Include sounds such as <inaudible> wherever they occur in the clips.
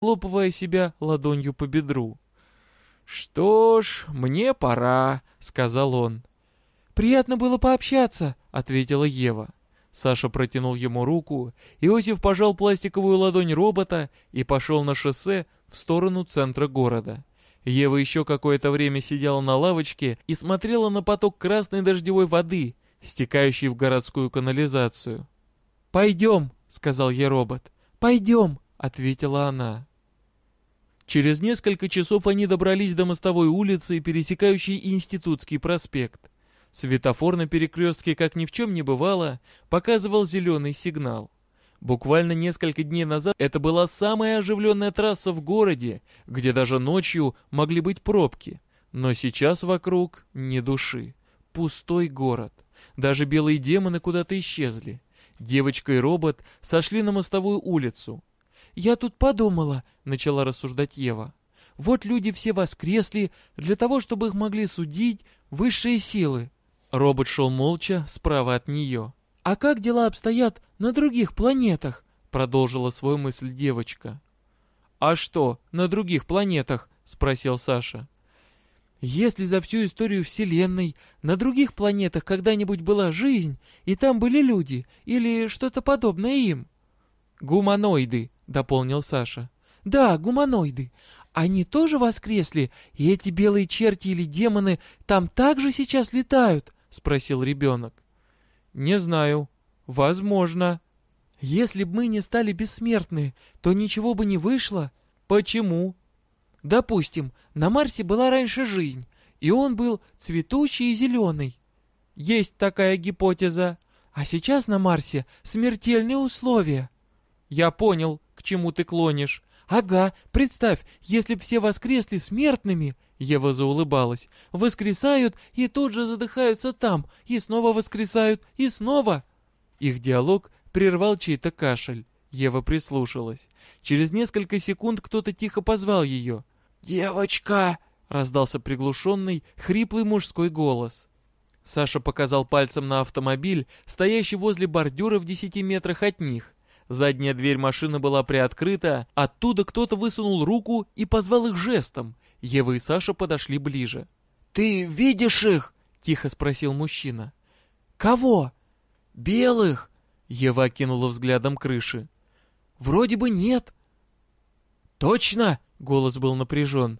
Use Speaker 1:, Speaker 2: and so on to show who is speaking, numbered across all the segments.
Speaker 1: хлопывая себя ладонью по бедру. «Что ж, мне пора», — сказал он. «Приятно было пообщаться», — ответила Ева. Саша протянул ему руку, Иосиф пожал пластиковую ладонь робота и пошел на шоссе в сторону центра города. Ева еще какое-то время сидела на лавочке и смотрела на поток красной дождевой воды, стекающий в городскую канализацию. «Пойдем», — сказал ей робот. «Пойдем», — ответила она. Через несколько часов они добрались до мостовой улицы, пересекающей Институтский проспект. Светофор на перекрестке, как ни в чем не бывало, показывал зеленый сигнал. Буквально несколько дней назад это была самая оживленная трасса в городе, где даже ночью могли быть пробки. Но сейчас вокруг ни души. Пустой город. Даже белые демоны куда-то исчезли. Девочка и робот сошли на мостовую улицу. «Я тут подумала», — начала рассуждать Ева. «Вот люди все воскресли для того, чтобы их могли судить высшие силы». Робот шел молча справа от нее. «А как дела обстоят на других планетах?» — продолжила свою мысль девочка. «А что, на других планетах?» — спросил Саша. «Если за всю историю Вселенной на других планетах когда-нибудь была жизнь, и там были люди, или что-то подобное им?» «Гуманоиды», — дополнил Саша. «Да, гуманоиды. Они тоже воскресли, и эти белые черти или демоны там также сейчас летают?» — спросил ребенок. «Не знаю. Возможно». «Если бы мы не стали бессмертны, то ничего бы не вышло. Почему?» «Допустим, на Марсе была раньше жизнь, и он был цветущий и зеленый. Есть такая гипотеза. А сейчас на Марсе смертельные условия». «Я понял, к чему ты клонишь». «Ага, представь, если б все воскресли смертными...» Ева заулыбалась. «Воскресают и тут же задыхаются там, и снова воскресают, и снова...» Их диалог прервал чей-то кашель. Ева прислушалась. Через несколько секунд кто-то тихо позвал ее.
Speaker 2: «Девочка!» — раздался приглушенный, хриплый мужской голос.
Speaker 1: Саша показал пальцем на автомобиль, стоящий возле бордюра в десяти метрах от них. Задняя дверь машины была приоткрыта, оттуда кто-то высунул руку и позвал их жестом. Ева и Саша подошли ближе.
Speaker 2: «Ты видишь их?» — тихо спросил мужчина. «Кого?» «Белых!» — Ева окинула взглядом крыши. «Вроде бы нет». «Точно?» — голос был напряжен.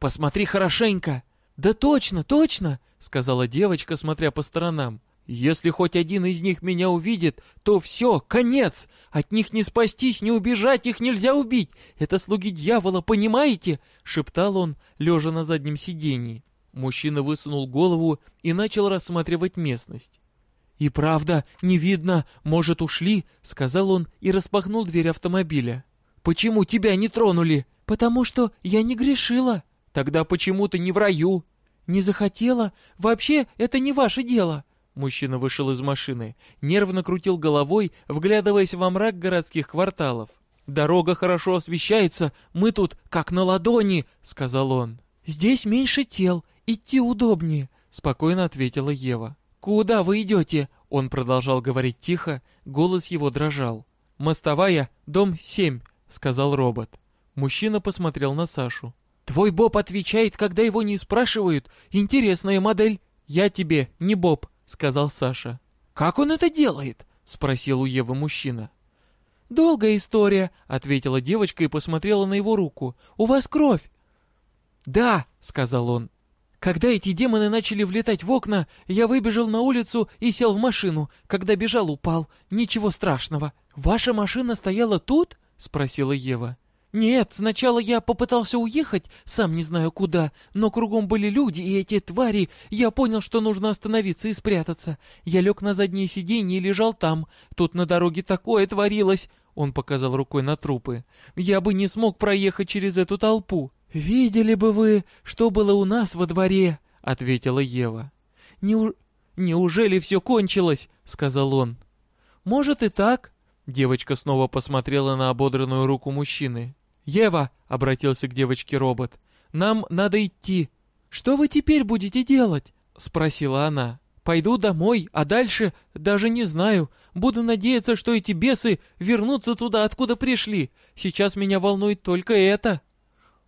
Speaker 2: «Посмотри хорошенько».
Speaker 1: «Да точно, точно!» — сказала девочка, смотря по сторонам. Если хоть один из них меня увидит, то все, конец. От них не спастись, не убежать, их нельзя убить. Это слуги дьявола, понимаете? Шептал он, лежа на заднем сидении. Мужчина высунул голову и начал рассматривать местность. «И правда, не видно, может, ушли?» — сказал он и распахнул дверь автомобиля. «Почему тебя не тронули?» «Потому что я не грешила». «Тогда почему ты не в раю?» «Не захотела? Вообще, это не ваше дело». Мужчина вышел из машины, нервно крутил головой, вглядываясь во мрак городских кварталов. «Дорога хорошо освещается, мы тут как на ладони», — сказал он. «Здесь меньше тел, идти удобнее», — спокойно ответила Ева. «Куда вы идете?» — он продолжал говорить тихо, голос его дрожал. «Мостовая, дом 7», — сказал робот. Мужчина посмотрел на Сашу. «Твой Боб отвечает, когда его не спрашивают. Интересная модель. Я тебе не Боб», сказал Саша.
Speaker 2: «Как он это делает?»
Speaker 1: — спросил у Евы мужчина. «Долгая история», — ответила девочка и посмотрела на его руку. «У вас кровь». «Да», — сказал он. «Когда эти демоны начали влетать в окна, я выбежал на улицу и сел в машину. Когда бежал, упал. Ничего страшного». «Ваша машина стояла тут?» — спросила Ева. «Нет, сначала я попытался уехать, сам не знаю куда, но кругом были люди и эти твари. Я понял, что нужно остановиться и спрятаться. Я лег на заднее сиденье и лежал там. Тут на дороге такое творилось!» Он показал рукой на трупы. «Я бы не смог проехать через эту толпу». «Видели бы вы, что было у нас во дворе?» — ответила Ева. «Неу... «Неужели все кончилось?» — сказал он. «Может и так». Девочка снова посмотрела на ободранную руку мужчины. «Ева!» — обратился к девочке робот. «Нам надо идти». «Что вы теперь будете делать?» — спросила она. Пойду домой, а дальше даже не знаю. Буду надеяться, что эти бесы вернутся туда, откуда пришли. Сейчас меня волнует только это».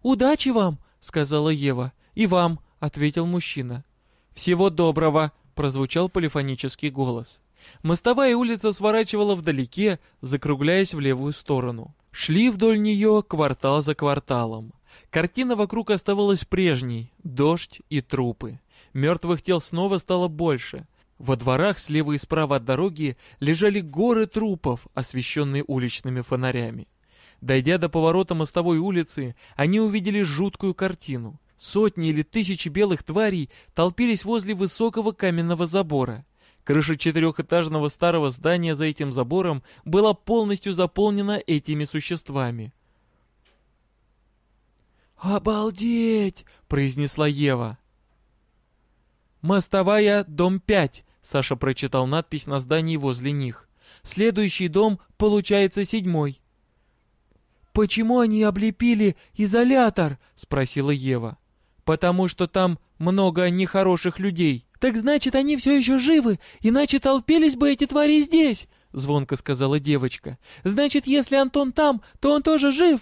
Speaker 1: «Удачи вам!» — сказала Ева. «И вам!» — ответил мужчина. «Всего доброго!» — прозвучал полифонический голос. Мостовая улица сворачивала вдалеке, закругляясь в левую сторону. Шли вдоль нее квартал за кварталом. Картина вокруг оставалась прежней — дождь и трупы. Мертвых тел снова стало больше. Во дворах слева и справа от дороги лежали горы трупов, освещенные уличными фонарями. Дойдя до поворота мостовой улицы, они увидели жуткую картину. Сотни или тысячи белых тварей толпились возле высокого каменного забора. Крыша четырехэтажного старого здания за этим забором была полностью заполнена этими существами. «Обалдеть!» — произнесла Ева. «Мостовая, дом 5», — Саша прочитал надпись на здании возле них. «Следующий дом, получается, седьмой». «Почему они облепили изолятор?» — спросила Ева. «Потому что там много нехороших людей». «Так значит, они все еще живы, иначе толпились бы эти твари здесь», — звонко сказала девочка. «Значит, если Антон там, то он тоже жив?»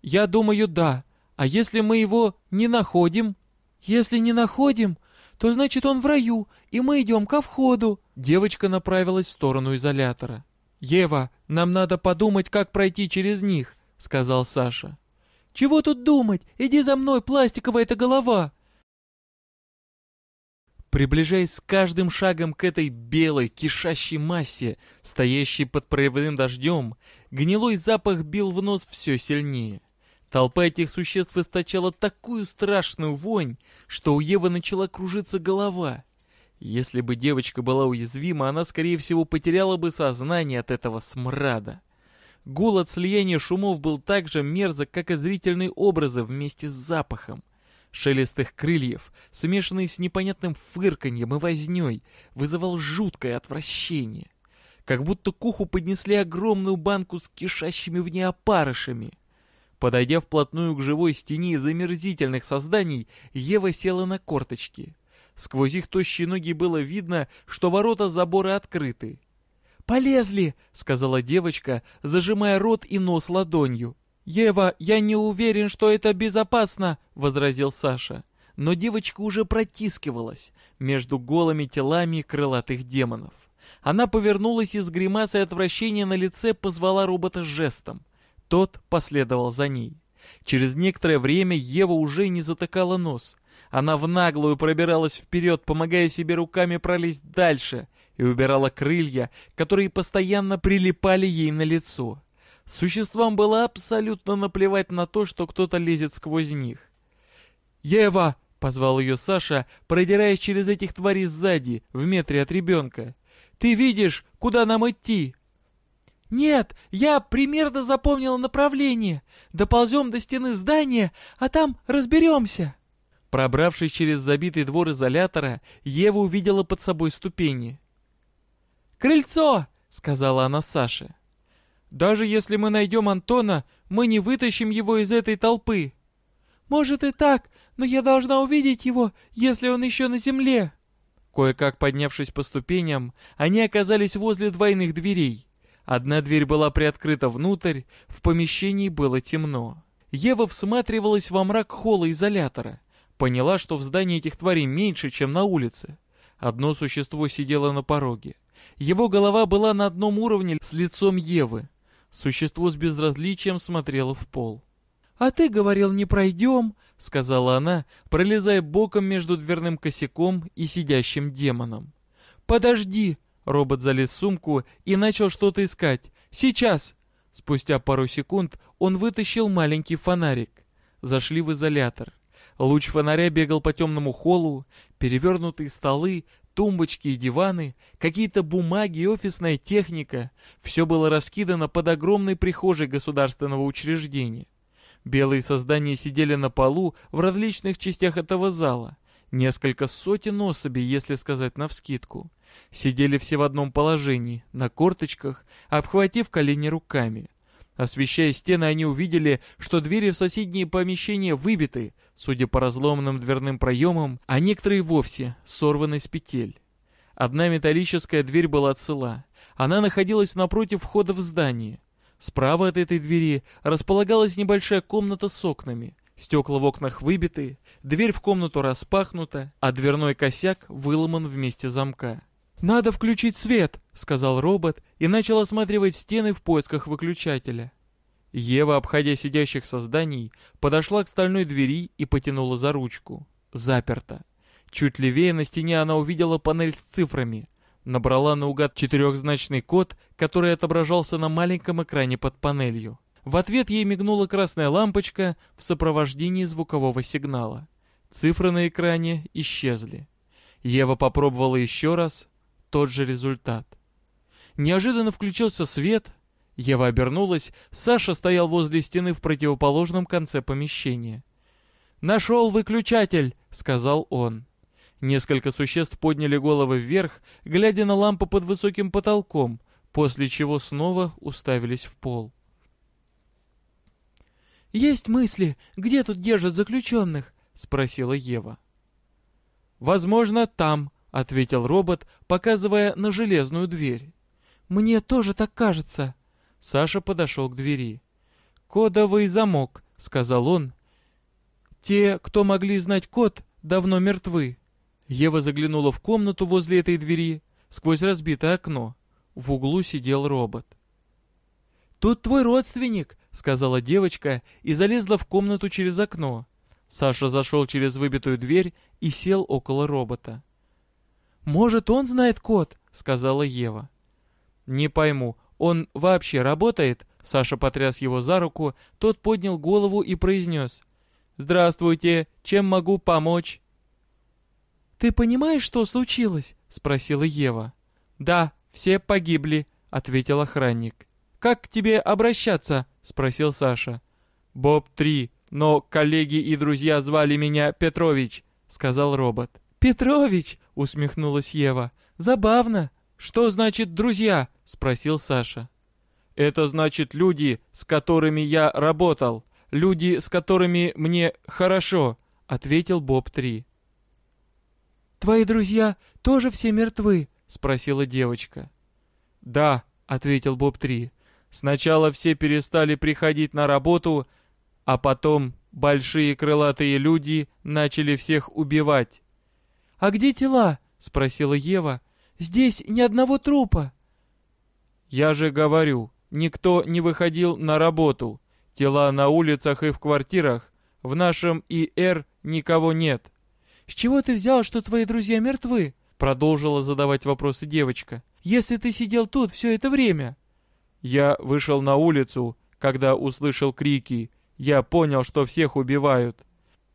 Speaker 1: «Я думаю, да. А если мы его не находим?» «Если не находим, то значит он в раю, и мы идем ко входу». Девочка направилась в сторону изолятора. «Ева, нам надо подумать, как пройти через них», — сказал Саша. «Чего тут думать? Иди за мной, пластиковая эта голова!» Приближаясь с каждым шагом к этой белой, кишащей массе, стоящей под проявленным дождем, гнилой запах бил в нос все сильнее. Толпа этих существ источала такую страшную вонь, что у Евы начала кружиться голова. Если бы девочка была уязвима, она, скорее всего, потеряла бы сознание от этого смрада. Гул от слияния шумов был так же мерзок, как и зрительные образы вместе с запахом. Шелест их крыльев, смешанный с непонятным фырканьем и вознёй, вызывал жуткое отвращение. Как будто к уху поднесли огромную банку с кишащими в ней опарышами. Подойдя вплотную к живой стене из омерзительных созданий, Ева села на корточки. Сквозь их тощие ноги было видно, что ворота забора открыты. «Полезли!» — сказала девочка, зажимая рот и нос ладонью. «Ева, я не уверен, что это безопасно!» — возразил Саша. Но девочка уже протискивалась между голыми телами крылатых демонов. Она повернулась и с гримасой отвращения на лице позвала робота жестом. Тот последовал за ней. Через некоторое время Ева уже не затыкала нос. Она в наглую пробиралась вперед, помогая себе руками пролезть дальше, и убирала крылья, которые постоянно прилипали ей на лицо. Существам было абсолютно наплевать на то, что кто-то лезет сквозь них. «Ева!» — позвал ее Саша, продираясь через этих тварей сзади, в метре от ребенка. «Ты видишь, куда нам идти?» «Нет, я примерно запомнила направление. Доползем до стены здания, а там разберемся». Пробравшись через забитый двор изолятора, Ева увидела под собой ступени. «Крыльцо!» — сказала она Саше. «Даже если мы найдем Антона, мы не вытащим его из этой толпы». «Может и так, но я должна увидеть его, если он еще на земле». Кое-как поднявшись по ступеням, они оказались возле двойных дверей. Одна дверь была приоткрыта внутрь, в помещении было темно. Ева всматривалась во мрак холла изолятора. Поняла, что в здании этих тварей меньше, чем на улице. Одно существо сидело на пороге. Его голова была на одном уровне с лицом Евы. Существо с безразличием смотрело в пол. «А ты говорил, не пройдем», — сказала она, пролезая боком между дверным косяком и сидящим демоном. «Подожди», Робот залез в сумку и начал что-то искать. «Сейчас!» Спустя пару секунд он вытащил маленький фонарик. Зашли в изолятор. Луч фонаря бегал по темному холлу, перевернутые столы, тумбочки и диваны, какие-то бумаги и офисная техника. Все было раскидано под огромной прихожей государственного учреждения. Белые создания сидели на полу в различных частях этого зала. Несколько сотен особей, если сказать навскидку. Сидели все в одном положении, на корточках, обхватив колени руками. Освещая стены, они увидели, что двери в соседние помещения выбиты, судя по разломанным дверным проемам, а некоторые вовсе сорваны с петель. Одна металлическая дверь была цела. Она находилась напротив входа в здание. Справа от этой двери располагалась небольшая комната с окнами. Стекла в окнах выбиты, дверь в комнату распахнута, а дверной косяк выломан вместе замка. «Надо включить свет», — сказал робот и начал осматривать стены в поисках выключателя. Ева, обходя сидящих созданий, подошла к стальной двери и потянула за ручку. Заперто. Чуть левее на стене она увидела панель с цифрами. Набрала наугад четырехзначный код, который отображался на маленьком экране под панелью. В ответ ей мигнула красная лампочка в сопровождении звукового сигнала. Цифры на экране исчезли. Ева попробовала еще раз, тот же результат. Неожиданно включился свет. Ева обернулась, Саша стоял возле стены в противоположном конце помещения. «Нашел выключатель!» — сказал он. Несколько существ подняли головы вверх, глядя на лампу под высоким потолком, после чего снова уставились в пол. «Есть мысли, где тут держат заключенных?» — спросила Ева. «Возможно, там», — ответил робот, показывая на железную дверь. «Мне тоже так кажется». Саша подошел к двери. «Кодовый замок», — сказал он. «Те, кто могли знать код, давно мертвы». Ева заглянула в комнату возле этой двери, сквозь разбитое окно. В углу сидел робот. «Тут твой родственник», — сказала девочка и залезла в комнату через окно. Саша зашел через выбитую дверь и сел около робота. «Может, он знает код?» — сказала Ева. «Не пойму, он вообще работает?» Саша потряс его за руку, тот поднял голову и произнес. «Здравствуйте, чем могу помочь?» «Ты понимаешь, что случилось?» — спросила Ева. «Да, все погибли», — ответил охранник. «Как к тебе обращаться?» — спросил Саша. «Боб-3, но коллеги и друзья звали меня Петрович», — сказал робот. «Петрович!» — усмехнулась Ева. «Забавно!» «Что значит «друзья»?» — спросил Саша. «Это значит люди, с которыми я работал, люди, с которыми мне хорошо», — ответил Боб-3. «Твои друзья тоже все мертвы?» — спросила девочка. «Да», — ответил Боб-3. «Сначала все перестали приходить на работу, а потом большие крылатые люди начали всех убивать». «А где тела?» — спросила Ева. «Здесь ни одного трупа». «Я же говорю, никто не выходил на работу. Тела на улицах и в квартирах. В нашем ИР никого нет».
Speaker 2: «С чего ты взял, что твои друзья мертвы?» Продолжила задавать вопросы девочка. «Если ты сидел тут все это время?»
Speaker 1: Я вышел на улицу, когда услышал крики. Я понял, что всех убивают.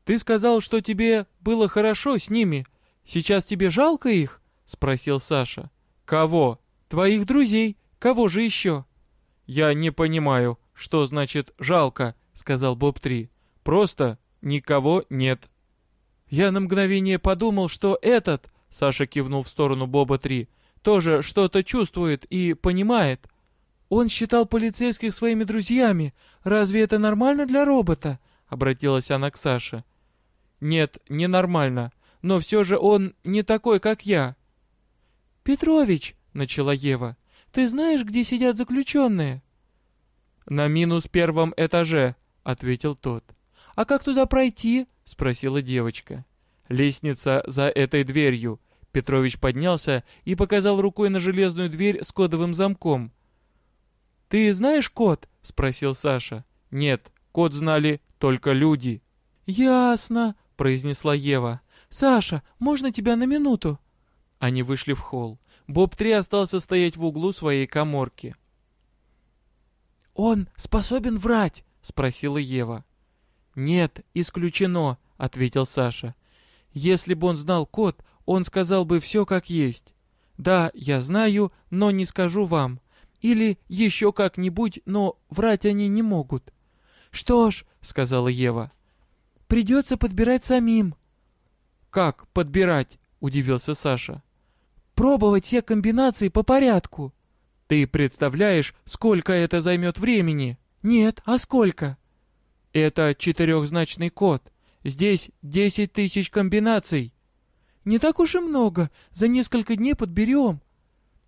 Speaker 2: «Ты сказал, что тебе было хорошо с ними. Сейчас тебе жалко их?» — спросил Саша.
Speaker 1: «Кого?»
Speaker 2: «Твоих друзей. Кого же еще?»
Speaker 1: «Я не понимаю, что значит «жалко», — сказал Боб-3. «Просто никого нет».
Speaker 2: Я на мгновение подумал, что этот, Саша кивнул в сторону Боба-3, тоже что-то чувствует и понимает. Он считал полицейских своими друзьями. Разве это нормально для робота? Обратилась она к Саше.
Speaker 1: Нет, не нормально. Но все же он не такой, как я.
Speaker 2: Петрович, начала Ева, ты знаешь, где сидят заключенные?
Speaker 1: На минус первом этаже, ответил тот.
Speaker 2: А как туда пройти?
Speaker 1: — спросила девочка. «Лестница за этой дверью». Петрович поднялся и показал рукой на железную дверь с кодовым замком.
Speaker 2: «Ты знаешь код?» — спросил Саша.
Speaker 1: «Нет, код знали только люди».
Speaker 2: «Ясно», — произнесла Ева. «Саша, можно тебя на минуту?»
Speaker 1: Они вышли в холл. Боб-3 остался стоять в углу своей коморки.
Speaker 2: «Он способен врать?» — спросила Ева.
Speaker 1: «Нет, исключено», — ответил Саша. «Если бы он знал код, он сказал бы все как есть. Да, я знаю, но не скажу вам. Или еще как-нибудь, но врать они не могут».
Speaker 2: «Что ж», — сказала Ева, — «придется подбирать самим».
Speaker 1: «Как подбирать?» — удивился Саша.
Speaker 2: «Пробовать все комбинации по порядку».
Speaker 1: «Ты представляешь, сколько это займет времени?»
Speaker 2: «Нет, а сколько?»
Speaker 1: Это четырехзначный код. Здесь десять тысяч комбинаций.
Speaker 2: Не так уж и много. За несколько дней подберем.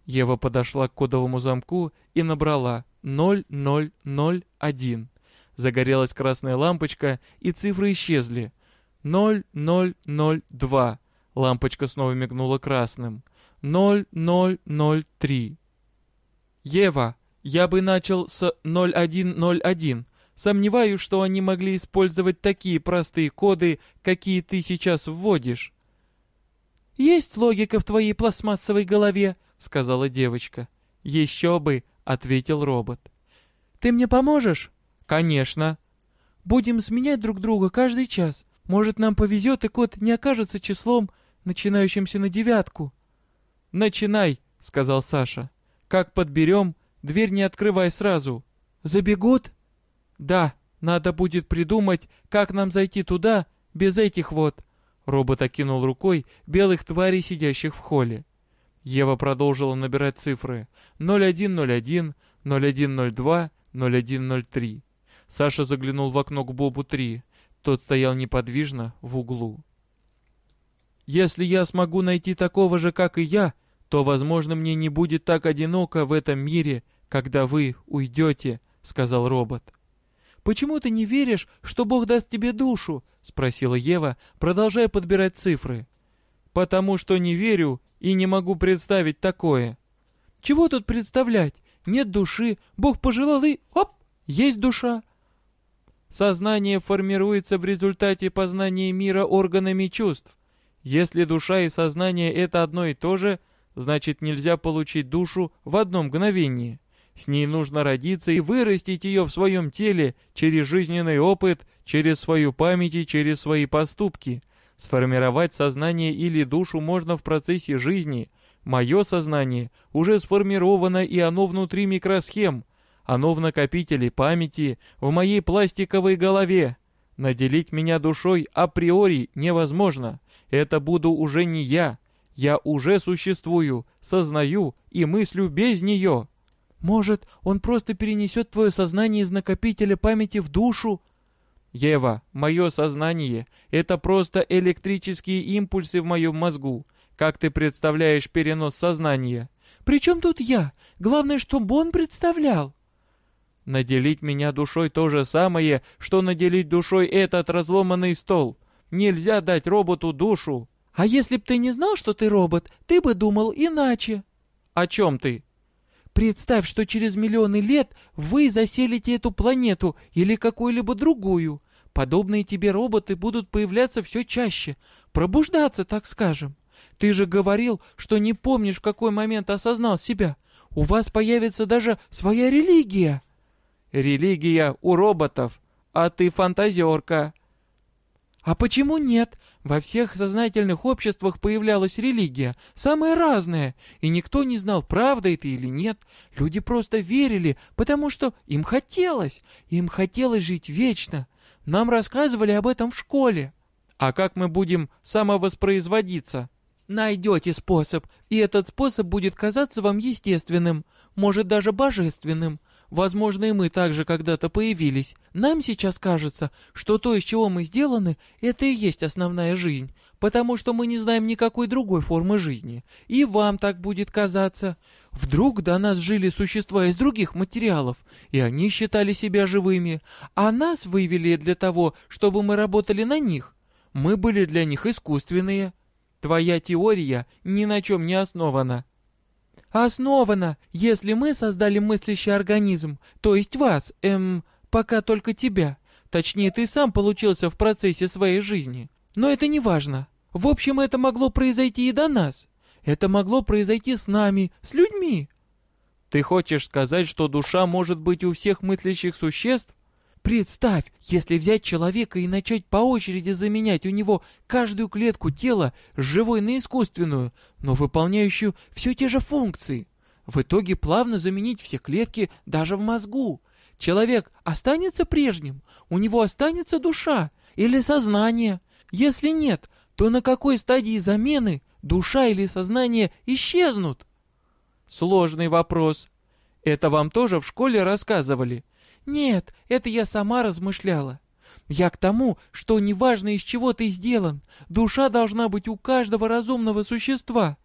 Speaker 1: Ева подошла к кодовому замку и набрала 0001. Загорелась красная лампочка, и цифры исчезли. 0002. Лампочка снова мигнула красным. 0003. Ева, я бы начал с 0101. Сомневаюсь, что они могли использовать такие простые коды, какие ты сейчас вводишь.
Speaker 2: «Есть логика в твоей пластмассовой голове», — сказала девочка.
Speaker 1: «Еще бы», — ответил робот.
Speaker 2: «Ты мне поможешь?»
Speaker 1: «Конечно».
Speaker 2: «Будем сменять друг друга каждый час. Может, нам повезет, и код не окажется числом, начинающимся на девятку».
Speaker 1: «Начинай», — сказал Саша. «Как подберем, дверь не открывай сразу».
Speaker 2: «Забегут?»
Speaker 1: «Да, надо будет придумать, как нам зайти туда без этих вот». Робот окинул рукой белых тварей, сидящих в холле. Ева продолжила набирать цифры 0101, 0102, 0103. Саша заглянул в окно к Бобу-3. Тот стоял неподвижно в углу. «Если я смогу найти такого же, как и я, то, возможно, мне не будет так одиноко в этом мире, когда вы уйдете», — сказал робот.
Speaker 2: «Почему ты не веришь, что Бог даст тебе душу?» — спросила Ева, продолжая подбирать цифры.
Speaker 1: «Потому что не верю и не могу представить такое».
Speaker 2: «Чего тут представлять? Нет души, Бог пожелал и... Оп! Есть душа!»
Speaker 1: Сознание формируется в результате познания мира органами чувств. Если душа и сознание — это одно и то же, значит нельзя получить душу в одно мгновение. С ней нужно родиться и вырастить ее в своем теле через жизненный опыт, через свою память и через свои поступки. Сформировать сознание или душу можно в процессе жизни. Мое сознание уже сформировано, и оно внутри микросхем. Оно в накопителе памяти, в моей пластиковой голове. Наделить меня душой априори невозможно. Это буду уже не я. Я уже существую, сознаю и мыслю без нее.
Speaker 2: Может, он просто перенесет твое сознание из накопителя памяти в душу?
Speaker 1: Ева, мое сознание — это просто электрические импульсы в моем мозгу. Как ты представляешь перенос сознания?
Speaker 2: При чем тут я? Главное, чтобы он представлял.
Speaker 1: Наделить меня душой то же самое, что наделить душой этот разломанный стол. Нельзя дать роботу душу.
Speaker 2: А если б ты не знал, что ты робот, ты бы думал иначе.
Speaker 1: О чем ты?
Speaker 2: Представь, что через миллионы лет вы заселите эту планету или какую-либо другую. Подобные тебе роботы будут появляться все чаще, пробуждаться, так скажем. Ты же говорил, что не помнишь, в какой момент осознал себя. У вас появится даже своя религия.
Speaker 1: Религия у роботов, а ты фантазерка.
Speaker 2: А почему нет? Во всех сознательных обществах появлялась религия, самая разная, и никто не знал, правда это или нет. Люди просто верили, потому что им хотелось, им хотелось жить вечно. Нам рассказывали об этом в школе.
Speaker 1: А как мы будем самовоспроизводиться?
Speaker 2: Найдете способ, и этот способ будет казаться вам естественным, может даже божественным. Возможно, и мы также когда-то появились. Нам сейчас кажется, что то, из чего мы сделаны, это и есть основная жизнь, потому что мы не знаем никакой другой формы жизни. И вам так будет казаться. Вдруг до нас жили существа из других материалов, и они считали себя живыми, а нас вывели для того, чтобы мы работали на них. Мы были для них искусственные. Твоя теория ни на чем не основана основана, если мы создали мыслящий организм, то есть вас, эм, пока только тебя. Точнее, ты сам получился в процессе своей жизни. Но это не важно. В общем, это могло произойти и до нас. Это могло произойти с нами, с людьми.
Speaker 1: Ты хочешь сказать, что душа может быть у всех мыслящих существ?
Speaker 2: Представь, если взять человека и начать по очереди заменять у него каждую клетку тела с живой на искусственную, но выполняющую все те же функции. В итоге плавно заменить все клетки даже в мозгу. Человек останется прежним, у него останется душа или сознание. Если нет, то на какой стадии замены душа или сознание исчезнут?
Speaker 1: Сложный вопрос. Это вам тоже в школе рассказывали?
Speaker 2: Нет, это я сама размышляла.
Speaker 1: Я к тому, что неважно из чего ты сделан, душа должна быть у каждого разумного существа.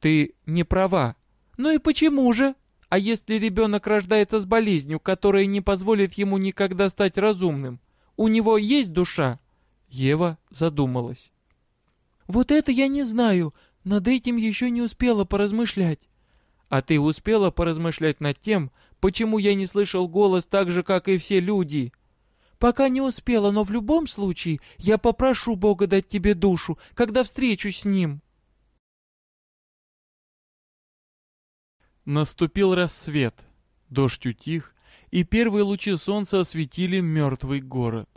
Speaker 1: Ты не права. Ну и почему же? А если ребенок рождается с болезнью, которая не позволит ему никогда стать разумным, у него есть душа? Ева задумалась. Вот это я не знаю, над этим еще не успела поразмышлять. А ты успела поразмышлять над тем, почему я не слышал голос так же, как и все люди? Пока не успела, но в любом случае я попрошу Бога дать тебе душу, когда встречусь с Ним.
Speaker 2: Наступил рассвет, дождь утих, и первые лучи солнца осветили мертвый город.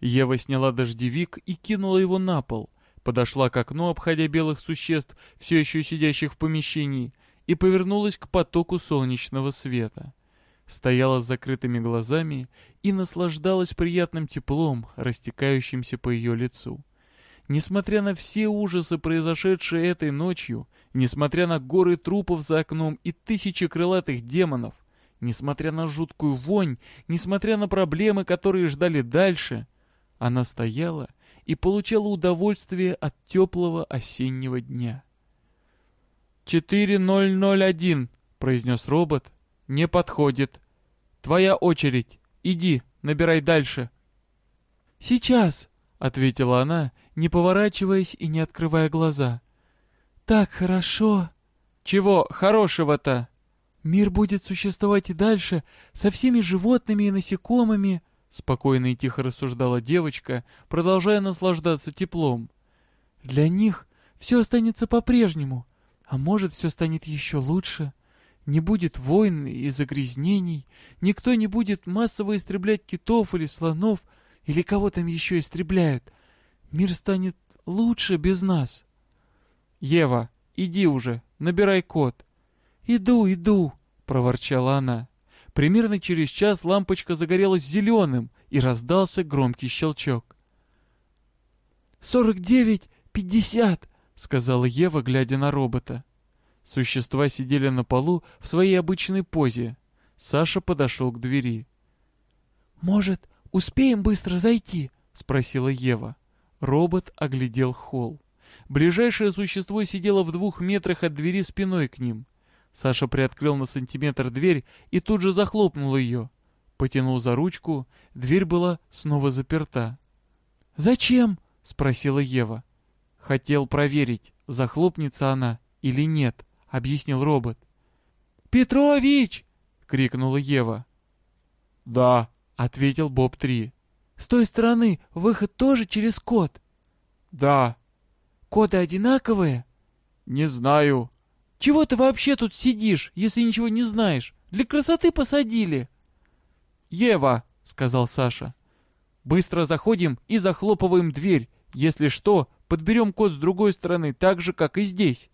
Speaker 2: Ева сняла дождевик и кинула его на пол, подошла к окну, обходя белых существ, все еще сидящих в помещении, и повернулась к потоку солнечного света. Стояла с закрытыми глазами и наслаждалась приятным теплом, растекающимся по ее лицу. Несмотря на все ужасы, произошедшие этой ночью, несмотря на горы трупов за окном и тысячи крылатых демонов, несмотря на жуткую вонь, несмотря на проблемы, которые ждали дальше, она стояла и получала удовольствие от теплого осеннего дня. «4001», — произнес робот, — «не подходит. Твоя очередь. Иди, набирай дальше».
Speaker 1: «Сейчас», — ответила она, не поворачиваясь и не открывая глаза. «Так хорошо».
Speaker 2: «Чего хорошего-то?»
Speaker 1: «Мир будет существовать и дальше, со всеми животными и насекомыми», — спокойно и тихо рассуждала девочка, продолжая наслаждаться теплом. «Для них все останется по-прежнему, а может, все станет еще лучше. Не будет войн и загрязнений, никто не будет массово истреблять китов или слонов, или кого там еще истребляют. Мир станет лучше без нас».
Speaker 2: «Ева, иди уже, набирай код».
Speaker 1: «Иду, иду», —
Speaker 2: проворчала она. Примерно через час лампочка загорелась зеленым, и раздался громкий щелчок.
Speaker 1: «Сорок девять, пятьдесят», — сказала Ева, глядя на робота.
Speaker 2: Существа сидели на полу в своей обычной позе. Саша подошел к двери.
Speaker 1: «Может, успеем быстро зайти?» — спросила Ева.
Speaker 2: Робот оглядел холл. Ближайшее существо сидело в двух метрах от двери спиной к ним. Саша приоткрыл на сантиметр дверь и тут же захлопнул ее. Потянул за ручку, дверь была снова заперта.
Speaker 1: «Зачем?»
Speaker 2: — спросила Ева. «Хотел проверить, захлопнется она или нет», — объяснил робот.
Speaker 1: «Петрович!»
Speaker 2: — крикнула Ева. «Да», — ответил Боб-3.
Speaker 1: «С той стороны выход тоже через код?»
Speaker 2: «Да».
Speaker 1: Коды одинаковые?
Speaker 2: Не знаю.
Speaker 1: Чего ты вообще тут сидишь, если ничего не знаешь? Для красоты посадили.
Speaker 2: Ева, сказал Саша. Быстро заходим и захлопываем дверь. Если что, подберем код с другой стороны, так же, как и здесь.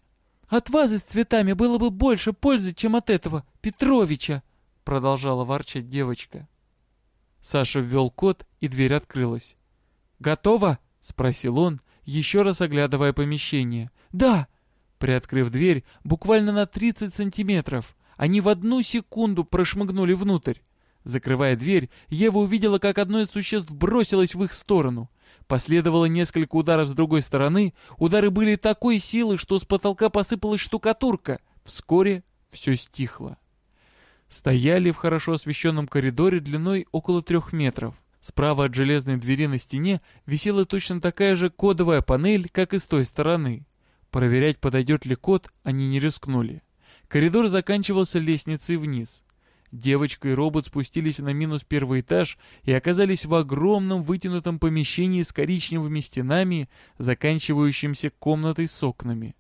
Speaker 1: От вазы с цветами было бы больше пользы, чем от этого Петровича, продолжала ворчать девочка.
Speaker 2: Саша ввел код, и дверь открылась. «Готово?» — спросил он, еще раз оглядывая помещение.
Speaker 1: «Да!»
Speaker 2: Приоткрыв дверь буквально на 30 сантиметров, они в одну секунду прошмыгнули внутрь. Закрывая дверь, Ева увидела, как одно из существ бросилось в их сторону. Последовало несколько ударов с другой стороны. Удары были такой силы, что с потолка посыпалась штукатурка. Вскоре все стихло. Стояли в хорошо освещенном коридоре длиной около трех метров. Справа от железной двери на стене висела точно такая же кодовая панель, как и с той стороны. Проверять, подойдет ли код, они не рискнули. Коридор заканчивался лестницей вниз. Девочка и робот спустились на минус первый этаж и оказались в огромном вытянутом помещении с коричневыми стенами, заканчивающимся комнатой с окнами.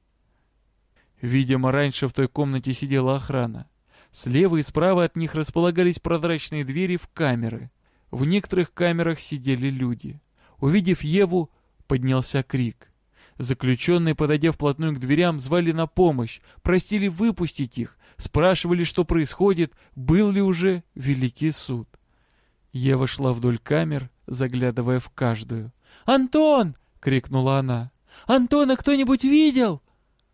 Speaker 2: Видимо, раньше в той комнате сидела охрана. Слева и справа от них располагались прозрачные двери в камеры. В некоторых камерах сидели люди. Увидев Еву, поднялся крик. Заключенные, подойдя вплотную к дверям, звали на помощь, просили выпустить их, спрашивали, что происходит, был ли уже Великий суд. Ева шла вдоль камер, заглядывая в каждую.
Speaker 1: «Антон!» — крикнула она. «Антона кто-нибудь видел?»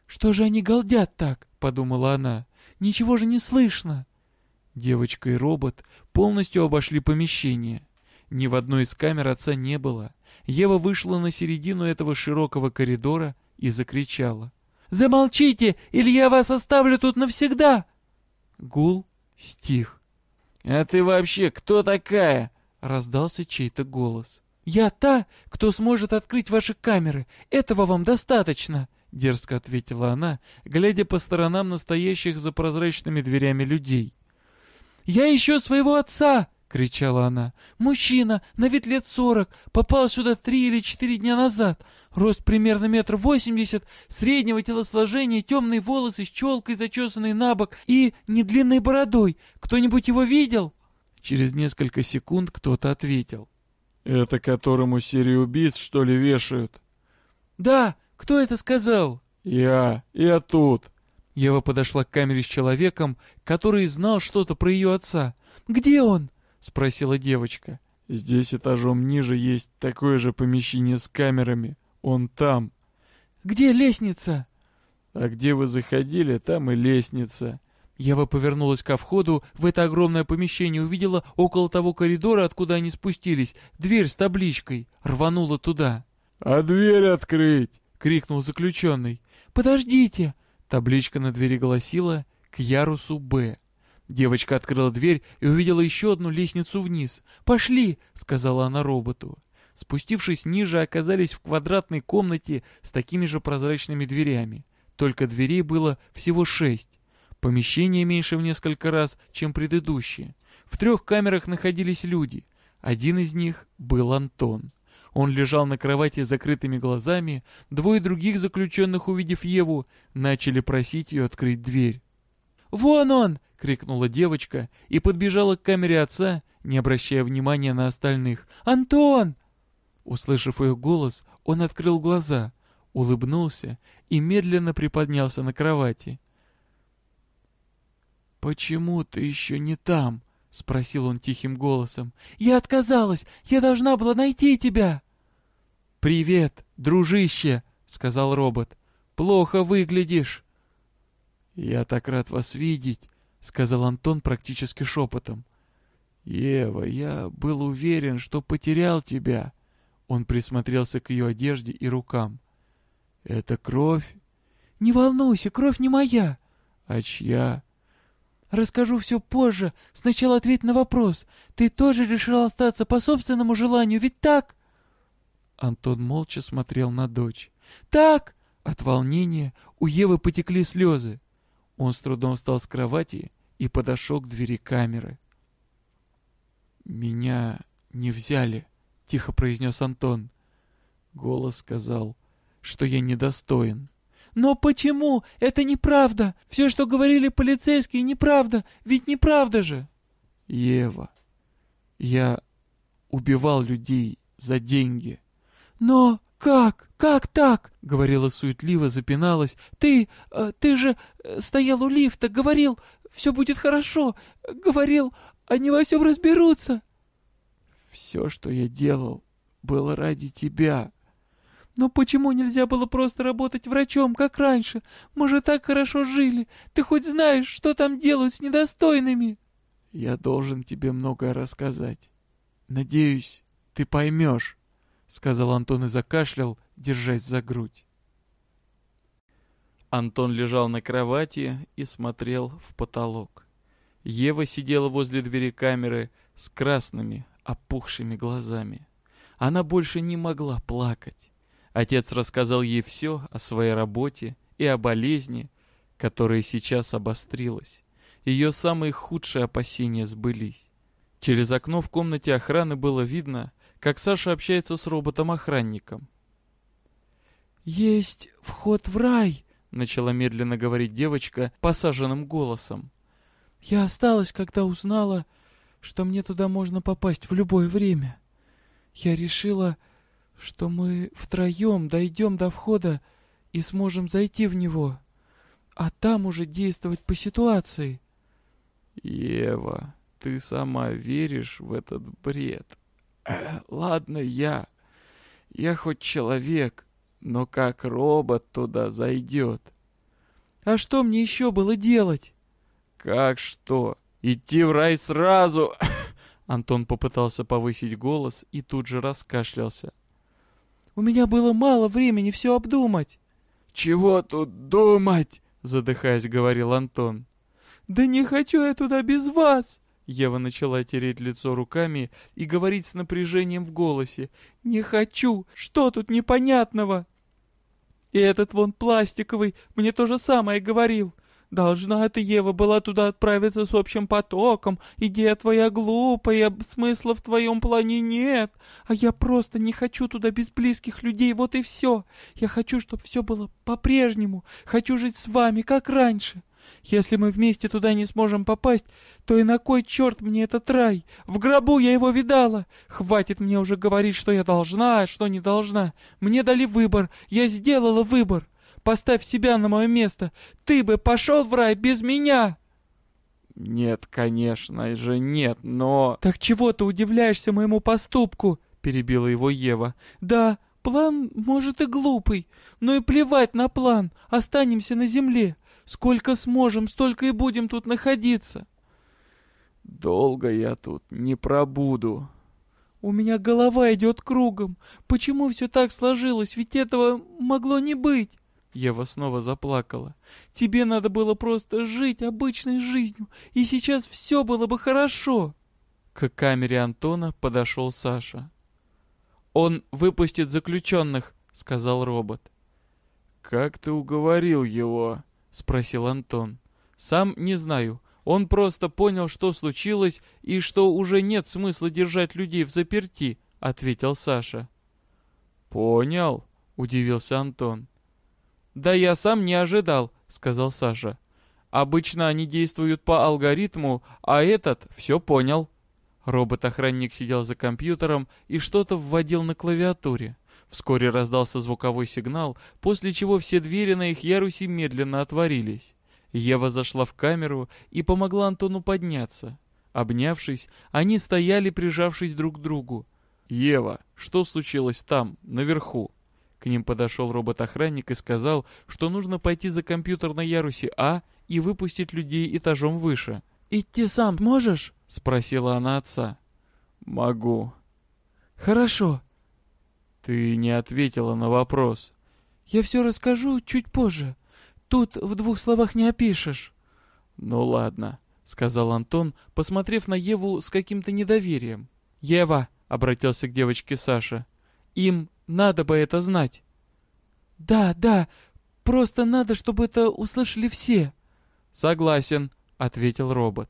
Speaker 1: «Что же они галдят так?» — подумала она. «Ничего же не слышно!»
Speaker 2: Девочка и робот полностью обошли помещение.
Speaker 1: Ни в одной из камер отца не было. Ева вышла на середину этого широкого коридора и закричала. «Замолчите, или я вас оставлю тут навсегда!» Гул стих.
Speaker 2: «А ты вообще кто такая?»
Speaker 1: — раздался чей-то голос. «Я та, кто сможет открыть ваши камеры. Этого вам достаточно!» — дерзко ответила она, глядя по сторонам настоящих за прозрачными дверями людей. «Я ищу своего отца!» — кричала она. «Мужчина, на вид лет сорок, попал сюда три или четыре дня назад. Рост примерно метр восемьдесят, среднего телосложения, темные волосы с челкой, зачесанной на бок и недлинной бородой. Кто-нибудь его видел?» Через несколько секунд кто-то ответил.
Speaker 3: «Это которому серию убийств, что ли, вешают?»
Speaker 1: «Да, кто это сказал?»
Speaker 3: «Я, я тут».
Speaker 1: Ева подошла к камере с человеком, который знал что-то про ее отца. «Где он?» — спросила девочка.
Speaker 3: «Здесь этажом ниже есть такое же помещение с камерами. Он там».
Speaker 1: «Где лестница?»
Speaker 3: «А где вы заходили, там и лестница».
Speaker 1: Ева повернулась ко входу в это огромное помещение, увидела около того коридора, откуда они спустились, дверь с табличкой, рванула туда.
Speaker 3: «А дверь открыть!»
Speaker 1: — крикнул заключенный. «Подождите!» Табличка на двери гласила «К ярусу Б». Девочка открыла дверь и увидела еще одну лестницу вниз. «Пошли!» — сказала она роботу. Спустившись ниже, оказались в квадратной комнате с такими же прозрачными дверями. Только дверей было всего шесть. Помещение меньше в несколько раз, чем предыдущее. В трех камерах находились люди. Один из них был Антон. Он лежал на кровати с закрытыми глазами, двое других заключенных, увидев Еву, начали просить ее открыть дверь. «Вон он!» — крикнула девочка и подбежала к камере отца, не обращая внимания на остальных. «Антон!» Услышав ее голос, он открыл глаза, улыбнулся и медленно приподнялся на кровати. «Почему ты еще не там?» — спросил он тихим голосом. «Я отказалась! Я должна была найти тебя!» «Привет, дружище!» — сказал робот. «Плохо выглядишь!» «Я так рад вас видеть!» — сказал Антон практически шепотом. «Ева, я был уверен, что потерял тебя!» Он присмотрелся к ее одежде и рукам. «Это кровь?» «Не волнуйся, кровь не моя!» «А чья?» «Расскажу все позже. Сначала ответь на вопрос. Ты тоже решил остаться по собственному желанию, ведь так?» Антон молча смотрел на дочь. «Так!» От волнения у Евы потекли слезы. Он с трудом встал с кровати и подошел к двери камеры. «Меня не взяли», — тихо произнес Антон. Голос сказал, что я недостоин. «Но почему? Это неправда! Все, что говорили полицейские, неправда! Ведь неправда же!» «Ева, я убивал людей за деньги. «Но как? Как так?» — говорила суетливо, запиналась. «Ты... Э, ты же э, стоял у лифта, говорил, все будет хорошо, говорил, они во всем разберутся». «Все, что я делал, было ради тебя». «Но почему нельзя было просто работать врачом, как раньше? Мы же так хорошо жили. Ты хоть знаешь, что там делают с недостойными?» «Я должен тебе многое рассказать. Надеюсь, ты поймешь». — сказал Антон и закашлял, держась за грудь. Антон лежал на кровати и смотрел в потолок. Ева сидела возле двери камеры с красными, опухшими глазами. Она больше не могла плакать. Отец рассказал ей все о своей работе и о болезни, которая сейчас обострилась. Ее самые худшие опасения сбылись. Через окно в комнате охраны было видно, как Саша общается с роботом-охранником. «Есть вход в рай», — начала медленно говорить девочка посаженным голосом. «Я осталась, когда узнала, что мне туда можно попасть в любое время. Я решила, что мы втроем дойдем до входа и сможем зайти в него, а там уже действовать по ситуации».
Speaker 3: «Ева, ты сама веришь в этот бред?»
Speaker 1: Э, ладно, я. Я хоть человек, но как робот туда зайдет. А что мне еще было делать?
Speaker 3: Как что? Идти в рай сразу? <laughs>
Speaker 1: Антон попытался повысить голос и тут же раскашлялся.
Speaker 2: «У меня было мало времени все обдумать».
Speaker 3: «Чего тут думать?»
Speaker 1: — задыхаясь, говорил Антон.
Speaker 2: «Да не хочу я туда без вас!»
Speaker 1: Ева начала тереть лицо руками и говорить с напряжением в голосе.
Speaker 2: «Не хочу! Что тут непонятного?» «И этот вон пластиковый мне то же самое говорил. Должна ты, Ева, была туда отправиться с общим потоком. Идея твоя глупая, смысла в твоем плане нет. А я просто не хочу туда без близких людей, вот и все. Я хочу, чтобы все было по-прежнему. Хочу жить с вами, как раньше. Если мы вместе туда не сможем попасть, то и на кой черт мне этот рай? В гробу я его видала. Хватит мне уже говорить, что я должна, а что не должна. Мне дали выбор, я сделала выбор. Поставь себя на мое место. Ты бы пошел в рай без меня!»
Speaker 3: «Нет, конечно же нет, но...»
Speaker 2: «Так чего ты удивляешься моему поступку?» — перебила его Ева. «Да, план, может, и глупый, но и плевать на план, останемся на земле. Сколько сможем, столько и будем тут находиться.
Speaker 3: Долго я тут не пробуду.
Speaker 2: У меня голова идет кругом. Почему все так сложилось? Ведь этого могло не быть. Ева снова заплакала. «Тебе надо было просто жить обычной жизнью, и сейчас все было бы хорошо!»
Speaker 1: К камере Антона подошел Саша. «Он выпустит заключенных», — сказал робот.
Speaker 3: «Как ты уговорил его?»
Speaker 1: — спросил Антон. «Сам не знаю. Он просто понял, что случилось, и что уже нет смысла держать людей в заперти», — ответил Саша.
Speaker 3: «Понял», —
Speaker 1: удивился Антон. «Да я сам не ожидал», — сказал Саша. «Обычно они действуют по алгоритму, а этот все понял». Робот-охранник сидел за компьютером и что-то вводил на клавиатуре. Вскоре раздался звуковой сигнал, после чего все двери на их ярусе медленно отворились. Ева зашла в камеру и помогла Антону подняться. Обнявшись, они стояли, прижавшись друг к другу. «Ева, что случилось там, наверху?» К ним подошел робот-охранник и сказал, что нужно пойти за компьютер на ярусе А и выпустить людей этажом выше.
Speaker 2: «Идти сам можешь?»
Speaker 1: — спросила она отца.
Speaker 3: «Могу».
Speaker 2: «Хорошо.
Speaker 3: «Ты не ответила на вопрос».
Speaker 2: «Я все расскажу чуть позже. Тут в двух словах не опишешь».
Speaker 3: «Ну ладно», —
Speaker 1: сказал Антон, посмотрев на Еву с каким-то недоверием. «Ева», — обратился к девочке Саша, — «им надо бы это знать».
Speaker 2: «Да, да, просто надо, чтобы это услышали все».
Speaker 1: «Согласен», — ответил робот.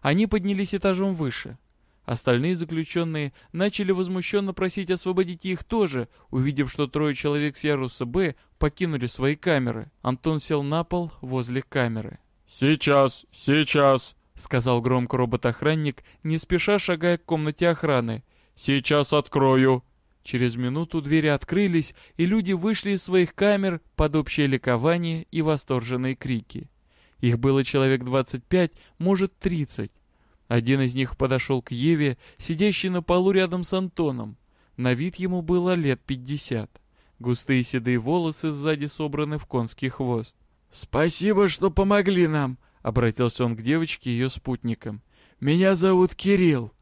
Speaker 1: Они поднялись этажом выше. Остальные заключенные начали возмущенно просить освободить их тоже, увидев, что трое человек с яруса «Б» покинули свои камеры. Антон сел на пол возле камеры.
Speaker 3: «Сейчас, сейчас», —
Speaker 1: сказал громко робот-охранник, не спеша шагая к комнате охраны.
Speaker 3: «Сейчас открою».
Speaker 1: Через минуту двери открылись, и люди вышли из своих камер под общее ликование и восторженные крики. Их было человек 25, может 30. Один из них подошел к Еве, сидящей на полу рядом с Антоном. На вид ему было лет пятьдесят. Густые седые волосы сзади собраны в конский хвост.
Speaker 3: «Спасибо, что помогли нам», — обратился он к девочке и ее спутникам. «Меня зовут Кирилл».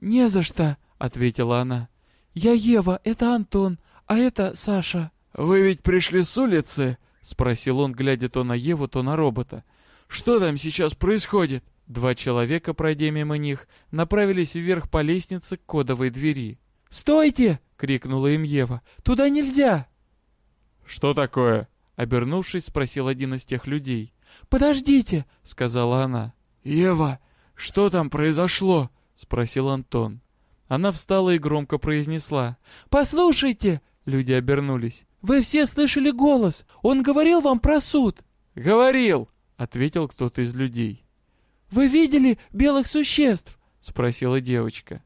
Speaker 2: «Не за что», — ответила она. «Я Ева, это Антон, а это Саша».
Speaker 3: «Вы ведь пришли с улицы?» — спросил он, глядя то на Еву, то на робота. «Что там сейчас происходит?»
Speaker 1: Два человека, пройдя мимо них, направились вверх по лестнице к кодовой двери.
Speaker 2: «Стойте!» — крикнула им Ева. «Туда нельзя!»
Speaker 3: «Что такое?»
Speaker 1: — обернувшись, спросил один из тех людей.
Speaker 2: «Подождите!»
Speaker 1: — сказала она.
Speaker 3: «Ева, что там произошло?»
Speaker 1: — спросил Антон. Она встала и громко произнесла.
Speaker 2: «Послушайте!» — люди обернулись. «Вы все слышали голос! Он говорил вам про суд!»
Speaker 1: «Говорил!» — ответил кто-то из людей.
Speaker 2: «Вы видели белых существ?»
Speaker 1: — спросила девочка.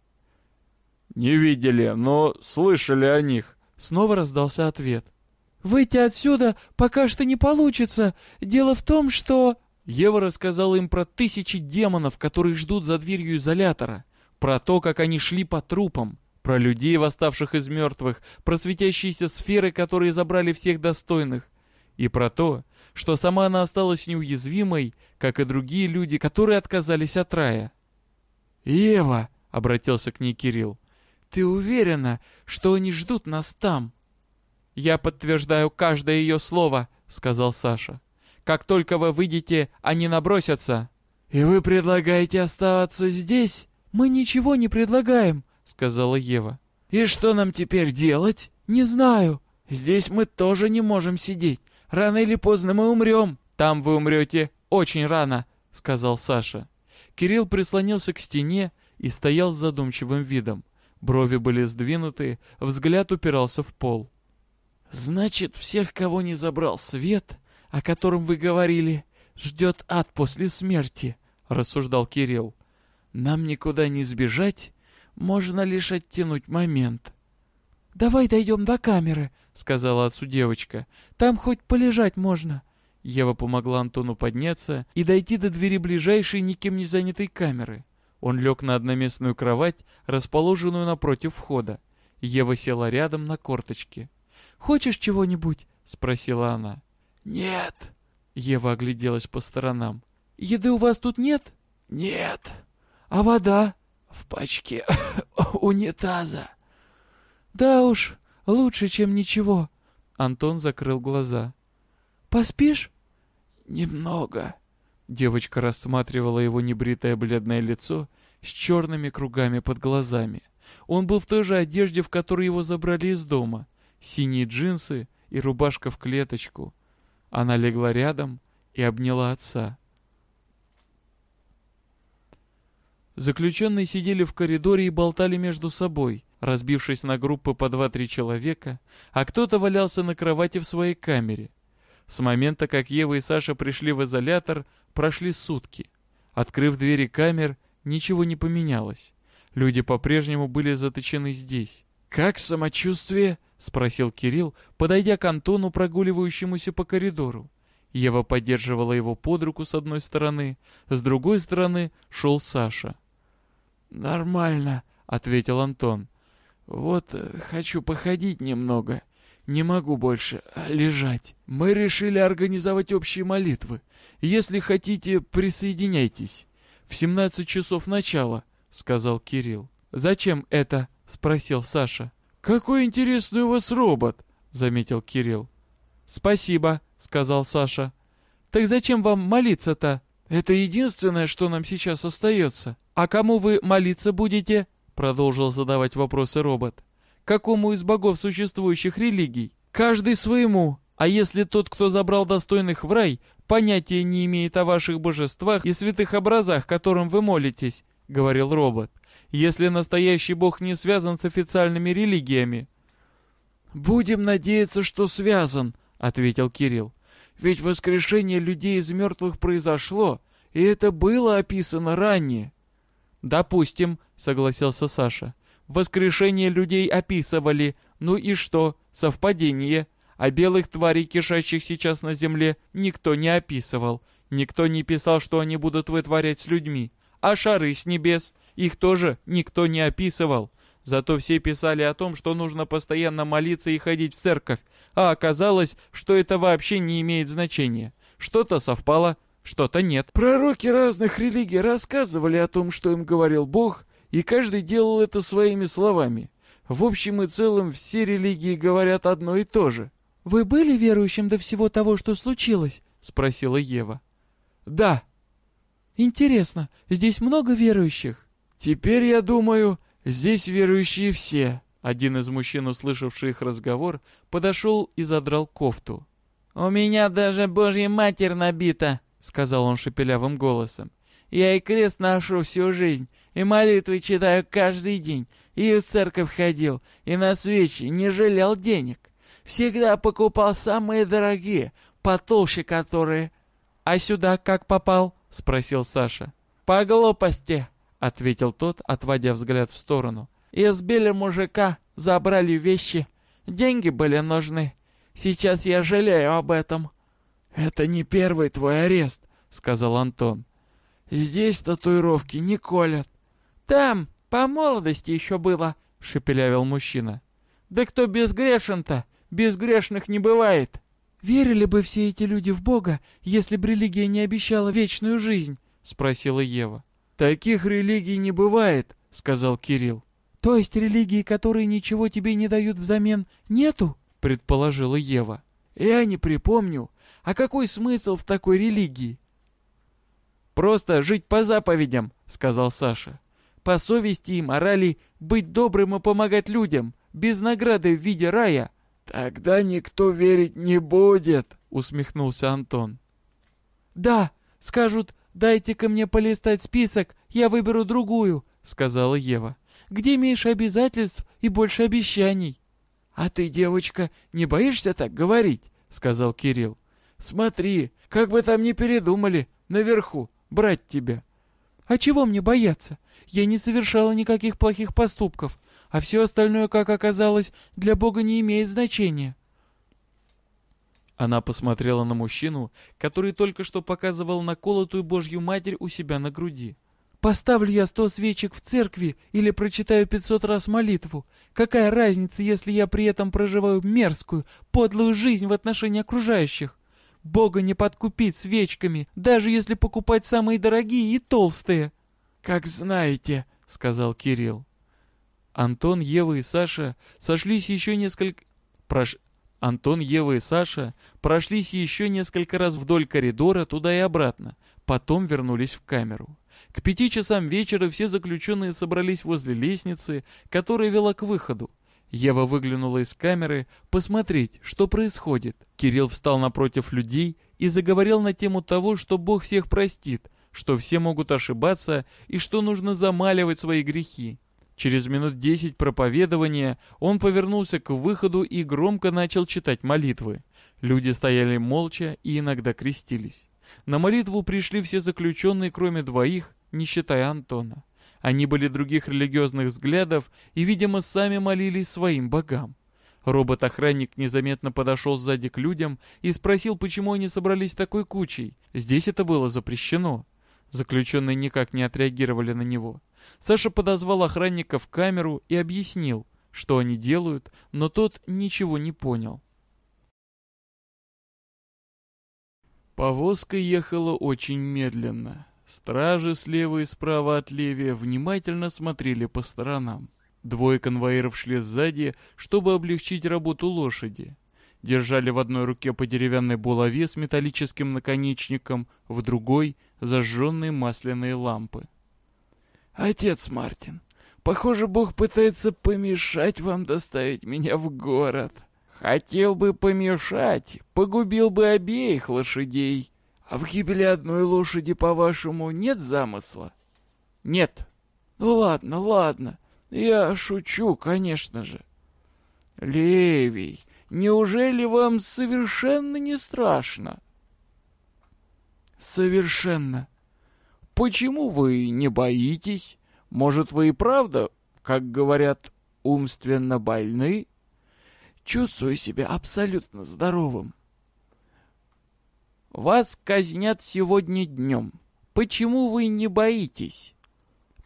Speaker 3: «Не видели, но слышали о них», —
Speaker 1: снова раздался ответ.
Speaker 2: «Выйти отсюда пока что не получится. Дело в том, что...»
Speaker 1: Ева рассказала им про тысячи демонов, которые ждут за дверью изолятора, про то, как они шли по трупам, про людей, восставших из мертвых, про светящиеся сферы, которые забрали всех достойных, и про то, что сама она осталась неуязвимой, как и другие люди, которые отказались от рая.
Speaker 3: «Ева!» — обратился к ней Кирилл. «Ты уверена, что они ждут нас там?»
Speaker 1: «Я подтверждаю каждое ее слово», — сказал Саша. «Как только вы выйдете, они набросятся».
Speaker 3: «И вы предлагаете оставаться здесь?»
Speaker 2: «Мы ничего не предлагаем», — сказала Ева.
Speaker 3: «И что нам теперь делать?»
Speaker 2: «Не знаю».
Speaker 3: «Здесь мы тоже не можем сидеть. Рано или поздно мы умрем».
Speaker 1: «Там вы умрете очень рано», — сказал Саша. Кирилл прислонился к стене и стоял с задумчивым видом. Брови были сдвинуты, взгляд упирался в пол.
Speaker 3: «Значит, всех, кого не забрал свет, о котором вы говорили, ждет ад после смерти», — рассуждал Кирилл. «Нам никуда не сбежать, можно лишь оттянуть момент».
Speaker 2: «Давай дойдем до камеры», — сказала отцу девочка. «Там хоть полежать можно».
Speaker 1: Ева помогла Антону подняться и дойти до двери ближайшей никем не занятой камеры. Он лег на одноместную кровать, расположенную напротив входа. Ева села рядом на корточке.
Speaker 2: «Хочешь чего-нибудь?» — спросила она.
Speaker 3: «Нет».
Speaker 1: Ева огляделась по сторонам.
Speaker 2: «Еды у вас тут нет?»
Speaker 3: «Нет».
Speaker 2: «А вода?»
Speaker 3: «В пачке <laughs> унитаза».
Speaker 2: «Да уж, лучше, чем ничего».
Speaker 1: Антон закрыл глаза.
Speaker 2: «Поспишь?»
Speaker 3: «Немного».
Speaker 1: Девочка рассматривала его небритое бледное лицо с черными кругами под глазами. Он был в той же одежде, в которой его забрали из дома. Синие джинсы и рубашка в клеточку. Она легла рядом и обняла отца. Заключенные сидели в коридоре и болтали между собой, разбившись на группы по два-три человека, а кто-то валялся на кровати в своей камере. С момента, как Ева и Саша пришли в изолятор, прошли сутки. Открыв двери камер, ничего не поменялось. Люди по-прежнему были заточены здесь.
Speaker 3: «Как самочувствие?»
Speaker 1: — спросил Кирилл, подойдя к Антону, прогуливающемуся по коридору. Ева поддерживала его под руку с одной стороны, с другой стороны шел Саша.
Speaker 3: «Нормально», — ответил Антон. «Вот э, хочу походить немного. Не могу больше э, лежать. Мы решили организовать общие молитвы. Если хотите, присоединяйтесь. В 17 часов начала», — сказал Кирилл.
Speaker 1: «Зачем это?» — спросил Саша.
Speaker 3: «Какой интересный у вас робот», — заметил Кирилл.
Speaker 1: «Спасибо», — сказал Саша. «Так зачем вам молиться-то?»
Speaker 3: «Это единственное, что нам сейчас остается».
Speaker 1: «А кому вы молиться будете?» — продолжил задавать вопросы робот. «Какому из богов существующих религий?»
Speaker 3: «Каждый своему.
Speaker 1: А если тот, кто забрал достойных в рай, понятия не имеет о ваших божествах и святых образах, которым вы молитесь?» — говорил робот. «Если настоящий бог не связан с официальными религиями?»
Speaker 3: «Будем надеяться, что связан», — ответил Кирилл. «Ведь воскрешение людей из мертвых произошло, и это было описано ранее».
Speaker 1: «Допустим», — согласился Саша. «Воскрешение людей описывали. Ну и что? Совпадение. А белых тварей, кишащих сейчас на земле, никто не описывал. Никто не писал, что они будут вытворять с людьми. А шары с небес? Их тоже никто не описывал. Зато все писали о том, что нужно постоянно молиться и ходить в церковь. А оказалось, что это вообще не имеет значения. Что-то совпало, что-то нет.
Speaker 3: Пророки разных религий рассказывали о том, что им говорил Бог, и каждый делал это своими словами. В общем и целом все религии говорят одно и то же.
Speaker 2: «Вы были верующим до всего того, что случилось?» — спросила Ева.
Speaker 3: «Да».
Speaker 2: «Интересно, здесь много верующих?»
Speaker 3: «Теперь, я думаю, здесь верующие все».
Speaker 1: Один из мужчин, услышавший их разговор, подошел и задрал кофту.
Speaker 4: «У меня даже Божья Матерь набита», — сказал он шепелявым голосом. «Я и крест ношу всю жизнь, и молитвы читаю каждый день, и в церковь ходил, и на свечи не жалел денег. Всегда покупал самые дорогие, потолще которые».
Speaker 1: «А сюда как попал?» — спросил Саша.
Speaker 4: «По глупости», —
Speaker 1: ответил тот, отводя взгляд в сторону.
Speaker 4: «Избили мужика, забрали вещи, деньги были нужны. Сейчас я жалею об этом».
Speaker 3: «Это не первый твой арест», — сказал Антон. «Здесь татуировки не колят».
Speaker 4: «Там, по молодости еще было», — шепелявил мужчина. «Да кто безгрешен-то? Безгрешных не бывает».
Speaker 2: «Верили бы все эти люди в Бога, если бы религия не обещала вечную жизнь?» — спросила Ева.
Speaker 3: «Таких религий не бывает», — сказал Кирилл.
Speaker 2: «То есть религии, которые ничего тебе не дают взамен, нету?»
Speaker 1: — предположила Ева.
Speaker 3: «Я не припомню. А какой смысл в такой религии?»
Speaker 4: «Просто жить по заповедям», — сказал Саша. «По совести и морали быть добрым и помогать людям, без награды в виде рая».
Speaker 3: «Тогда никто верить не будет», — усмехнулся Антон.
Speaker 2: «Да, скажут, дайте-ка мне полистать список, я выберу другую», — сказала Ева. «Где меньше обязательств и больше обещаний?»
Speaker 3: «А ты, девочка, не боишься так говорить?» — сказал Кирилл. «Смотри, как бы там ни передумали, наверху, брать тебя».
Speaker 2: «А чего мне бояться? Я не совершала никаких плохих поступков, а все остальное, как оказалось, для Бога не имеет значения».
Speaker 1: Она посмотрела на мужчину, который только что показывал наколотую Божью Матерь у себя на груди.
Speaker 2: «Поставлю я сто свечек в церкви или прочитаю пятьсот раз молитву. Какая разница, если я при этом проживаю мерзкую, подлую жизнь в отношении окружающих? Бога не подкупить свечками, даже если покупать самые дорогие и толстые».
Speaker 3: «Как знаете», — сказал Кирилл.
Speaker 1: Антон, Ева и Саша сошлись еще несколько... Прош... Антон, Ева и Саша прошлись еще несколько раз вдоль коридора туда и обратно, потом вернулись в камеру. К пяти часам вечера все заключенные собрались возле лестницы, которая вела к выходу. Ева выглянула из камеры посмотреть, что происходит. Кирилл встал напротив людей и заговорил на тему того, что Бог всех простит, что все могут ошибаться и что нужно замаливать свои грехи. Через минут десять проповедования он повернулся к выходу и громко начал читать молитвы. Люди стояли молча и иногда крестились. На молитву пришли все заключенные, кроме двоих, не считая Антона. Они были других религиозных взглядов и, видимо, сами молились своим богам. Робот-охранник незаметно подошел сзади к людям и спросил, почему они собрались такой кучей. Здесь это было запрещено. Заключенные никак не отреагировали на него. Саша подозвал охранника в камеру и объяснил, что они делают, но тот ничего не понял.
Speaker 3: Повозка ехала очень медленно. Стражи слева и справа от Левия внимательно смотрели по сторонам. Двое конвоиров шли сзади, чтобы облегчить работу лошади. Держали в одной руке по деревянной булаве с металлическим наконечником, в другой — зажженные масляные лампы. «Отец Мартин, похоже, Бог пытается помешать вам доставить меня в город. Хотел бы помешать, погубил бы обеих лошадей. А в гибели одной лошади, по-вашему, нет замысла?
Speaker 4: Нет.
Speaker 3: Ну ладно, ладно. Я шучу, конечно же. Левий, неужели вам совершенно не страшно? Совершенно. Почему вы не боитесь? Может, вы и правда, как говорят, умственно больны? Чувствую себя абсолютно здоровым.
Speaker 4: Вас казнят сегодня днем. Почему вы не боитесь?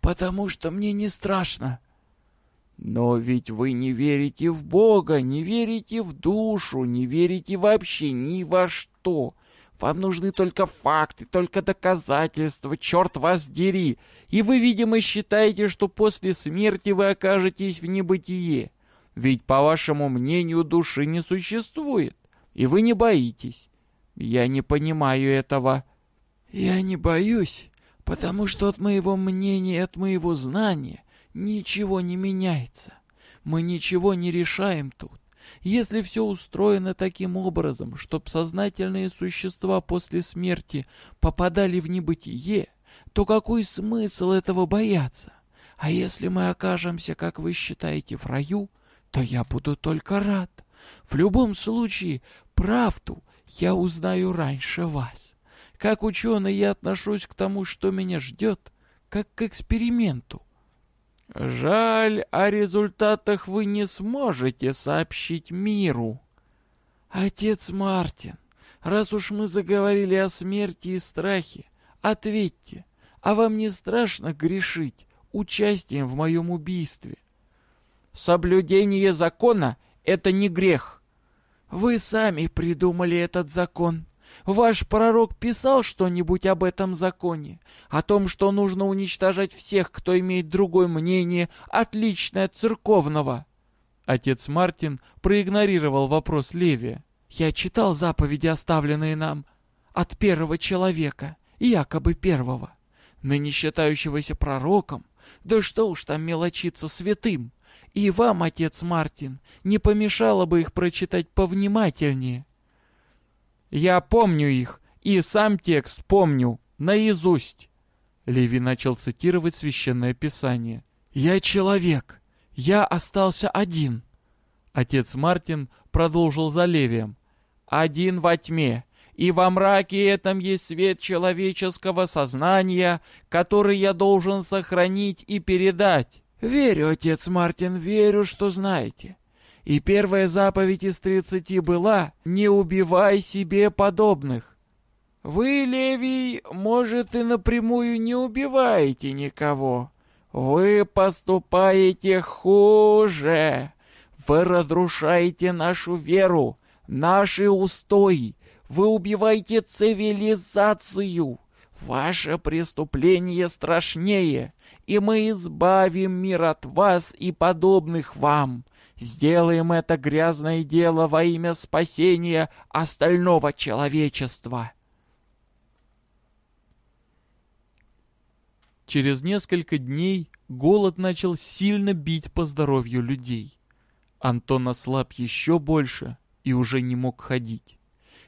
Speaker 3: Потому что мне не страшно.
Speaker 4: Но ведь вы не верите в Бога, не верите в душу, не верите вообще ни во что. Вам нужны только факты, только доказательства, черт вас дери. И вы, видимо, считаете, что после смерти вы окажетесь в небытие. Ведь, по вашему мнению, души не существует, и вы не боитесь. Я не понимаю этого.
Speaker 3: Я не боюсь, потому что от моего мнения, от моего знания ничего не меняется. Мы ничего не решаем тут. Если все устроено таким образом, чтоб сознательные существа после смерти попадали в небытие, то какой смысл этого бояться? А если мы окажемся, как вы считаете, в раю, то я буду только рад. В любом случае, правду я узнаю раньше вас. Как ученый я отношусь к тому, что меня ждет, как к эксперименту.
Speaker 4: Жаль, о результатах вы не сможете сообщить миру.
Speaker 3: Отец Мартин, раз уж мы заговорили о смерти и страхе, ответьте, а вам не страшно грешить участием в моем убийстве?
Speaker 4: Соблюдение закона — это не грех.
Speaker 3: Вы сами придумали этот закон.
Speaker 4: Ваш пророк писал что-нибудь об этом законе? О том, что нужно уничтожать всех, кто имеет другое мнение, отличное от церковного?»
Speaker 1: Отец Мартин проигнорировал вопрос Левия.
Speaker 4: «Я читал заповеди, оставленные нам от первого человека, якобы первого, ныне считающегося пророком. Да что уж там мелочиться святым. И вам, отец Мартин, не помешало бы их прочитать повнимательнее».
Speaker 1: «Я помню их, и сам текст помню, наизусть!» Леви начал цитировать священное писание.
Speaker 4: «Я человек, я остался один».
Speaker 1: Отец Мартин продолжил за Левием. «Один во тьме, и во мраке этом есть свет человеческого сознания, который я должен сохранить и передать».
Speaker 4: «Верю, отец Мартин, верю, что знаете. И первая заповедь из тридцати была «Не убивай себе подобных». Вы, Левий, может, и напрямую не убиваете никого. Вы поступаете хуже. Вы разрушаете нашу веру, наши устои. Вы убиваете цивилизацию. Ваше преступление страшнее, и мы избавим мир от вас и подобных вам. Сделаем это грязное дело во имя спасения остального человечества.
Speaker 1: Через несколько дней голод начал сильно бить по здоровью людей. Антон ослаб еще больше и уже не мог ходить.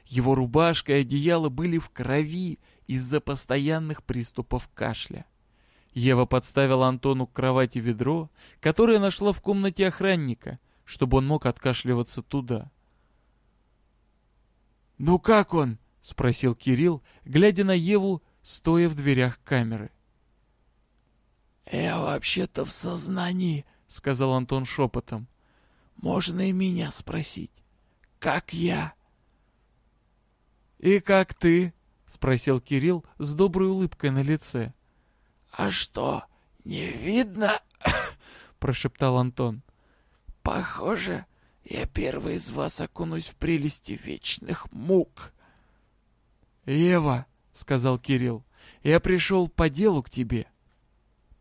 Speaker 1: Его рубашка и одеяло были в крови из-за постоянных приступов кашля. Ева подставила Антону к кровати ведро, которое нашла в комнате охранника, чтобы он мог откашливаться туда.
Speaker 4: «Ну как он?»
Speaker 1: — спросил Кирилл, глядя на Еву, стоя в дверях камеры.
Speaker 4: «Я вообще-то в сознании», — сказал Антон шепотом. «Можно и меня спросить, как я?»
Speaker 1: «И как ты?» — спросил Кирилл с доброй улыбкой на лице.
Speaker 4: «А что, не видно?» <coughs> — прошептал Антон. «Похоже, я первый из вас окунусь в прелести вечных мук».
Speaker 1: «Ева», — сказал Кирилл, — «я пришел по делу к тебе».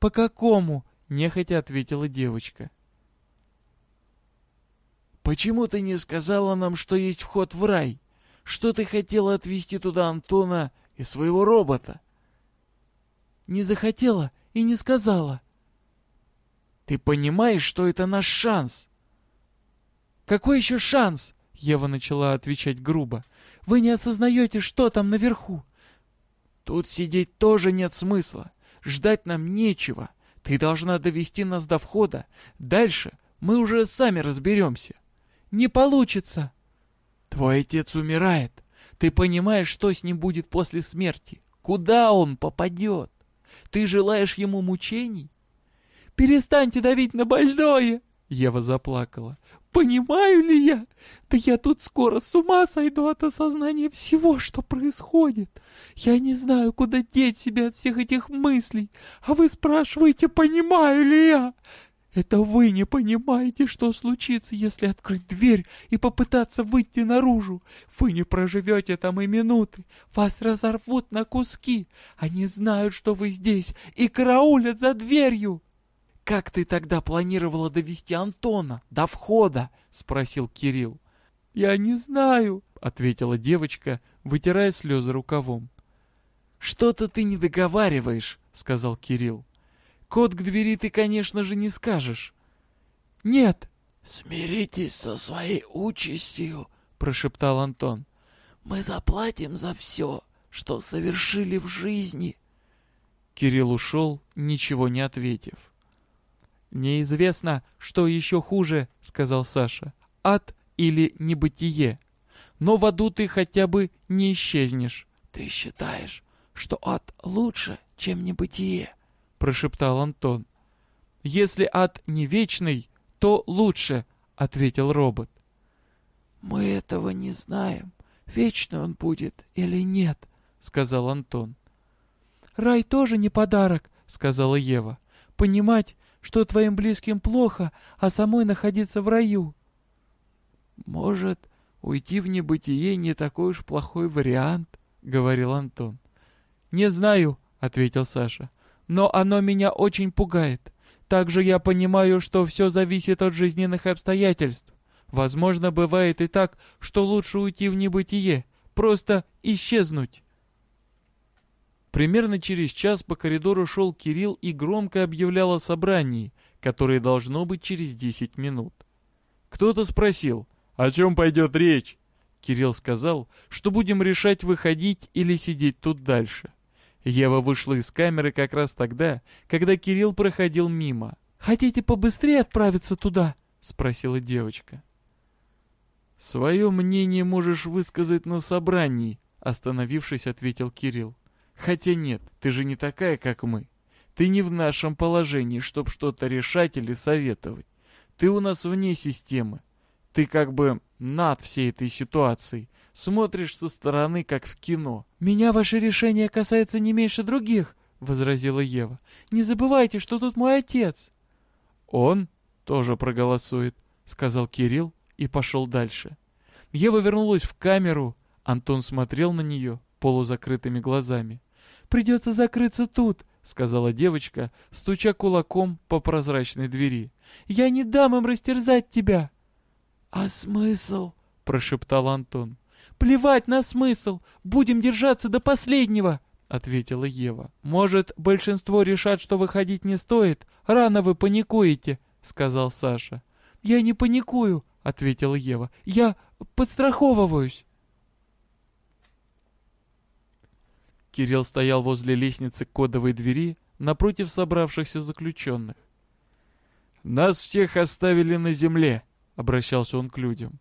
Speaker 2: «По какому?» — нехотя ответила девочка.
Speaker 4: «Почему ты не сказала нам, что есть вход в рай? Что ты хотела отвезти туда Антона и своего робота?»
Speaker 2: не захотела и не сказала.
Speaker 4: Ты понимаешь, что это наш шанс?
Speaker 2: Какой еще шанс? Ева начала отвечать грубо. Вы не осознаете, что там наверху.
Speaker 4: Тут сидеть тоже нет смысла. Ждать нам нечего. Ты должна довести нас до входа. Дальше мы уже сами разберемся.
Speaker 2: Не получится.
Speaker 4: Твой отец умирает. Ты понимаешь, что с ним будет после смерти? Куда он попадет? Ты желаешь ему мучений?
Speaker 2: Перестаньте давить на больное!» Ева заплакала. «Понимаю ли я? Да я тут скоро с ума сойду от осознания всего, что происходит. Я не знаю, куда деть себя от всех этих мыслей. А вы спрашиваете, понимаю ли я? Это вы не понимаете, что случится, если открыть дверь и попытаться выйти наружу. Вы не проживете там и минуты. Вас разорвут на куски. Они знают, что вы здесь, и караулят за дверью.
Speaker 4: «Как ты тогда планировала довести Антона до входа?» — спросил Кирилл.
Speaker 2: «Я не знаю», — ответила девочка, вытирая слезы рукавом.
Speaker 4: «Что-то ты не договариваешь», — сказал Кирилл. Код к двери ты, конечно же, не скажешь.
Speaker 2: Нет.
Speaker 4: Смиритесь со своей участью, прошептал Антон. Мы заплатим за все, что совершили в жизни.
Speaker 1: Кирилл ушел, ничего не ответив.
Speaker 2: «Неизвестно, что еще хуже», — сказал Саша. «Ад или небытие. Но в аду ты хотя бы не исчезнешь».
Speaker 4: «Ты считаешь, что ад лучше, чем небытие?»
Speaker 2: — прошептал Антон. «Если ад не вечный, то лучше», — ответил робот.
Speaker 4: «Мы этого не знаем, вечный он будет или нет», — сказал Антон.
Speaker 2: «Рай тоже не подарок», — сказала Ева. «Понимать, что твоим близким плохо, а самой находиться в раю».
Speaker 4: «Может,
Speaker 3: уйти в небытие не такой уж плохой вариант», — говорил Антон.
Speaker 1: «Не знаю», — ответил Саша. «Но оно меня очень пугает. Также я понимаю, что все зависит от жизненных обстоятельств. Возможно, бывает и так, что лучше уйти в небытие, просто исчезнуть». Примерно через час по коридору шел Кирилл и громко объявлял о собрании, которое должно быть через 10 минут. Кто-то спросил, о чем пойдет речь? Кирилл сказал, что будем решать, выходить или сидеть тут дальше. Ева вышла из камеры как раз тогда, когда Кирилл проходил мимо. «Хотите побыстрее отправиться туда?» — спросила девочка.
Speaker 3: «Свое мнение можешь высказать на собрании», — остановившись, ответил Кирилл. «Хотя нет, ты же не такая, как мы. Ты не в нашем положении, чтобы что-то решать или советовать. Ты у нас вне системы. Ты как бы над всей этой ситуацией. Смотришь со стороны, как в кино.
Speaker 1: «Меня ваше решение касается не меньше других», — возразила Ева. «Не забывайте, что тут мой отец».
Speaker 3: «Он тоже проголосует», — сказал Кирилл и пошел дальше.
Speaker 1: Ева вернулась в камеру. Антон смотрел на нее полузакрытыми глазами. «Придется закрыться тут», — сказала девочка, стуча кулаком по прозрачной двери. «Я не дам им растерзать тебя!»
Speaker 3: «А смысл?» — прошептал Антон.
Speaker 1: «Плевать на смысл! Будем держаться до последнего!» — ответила Ева. «Может, большинство решат, что выходить не стоит? Рано вы паникуете!» — сказал Саша. «Я не паникую!» — ответила Ева. «Я подстраховываюсь!»
Speaker 3: Кирилл стоял возле лестницы кодовой двери напротив собравшихся заключенных. «Нас всех оставили на земле», — обращался он к людям.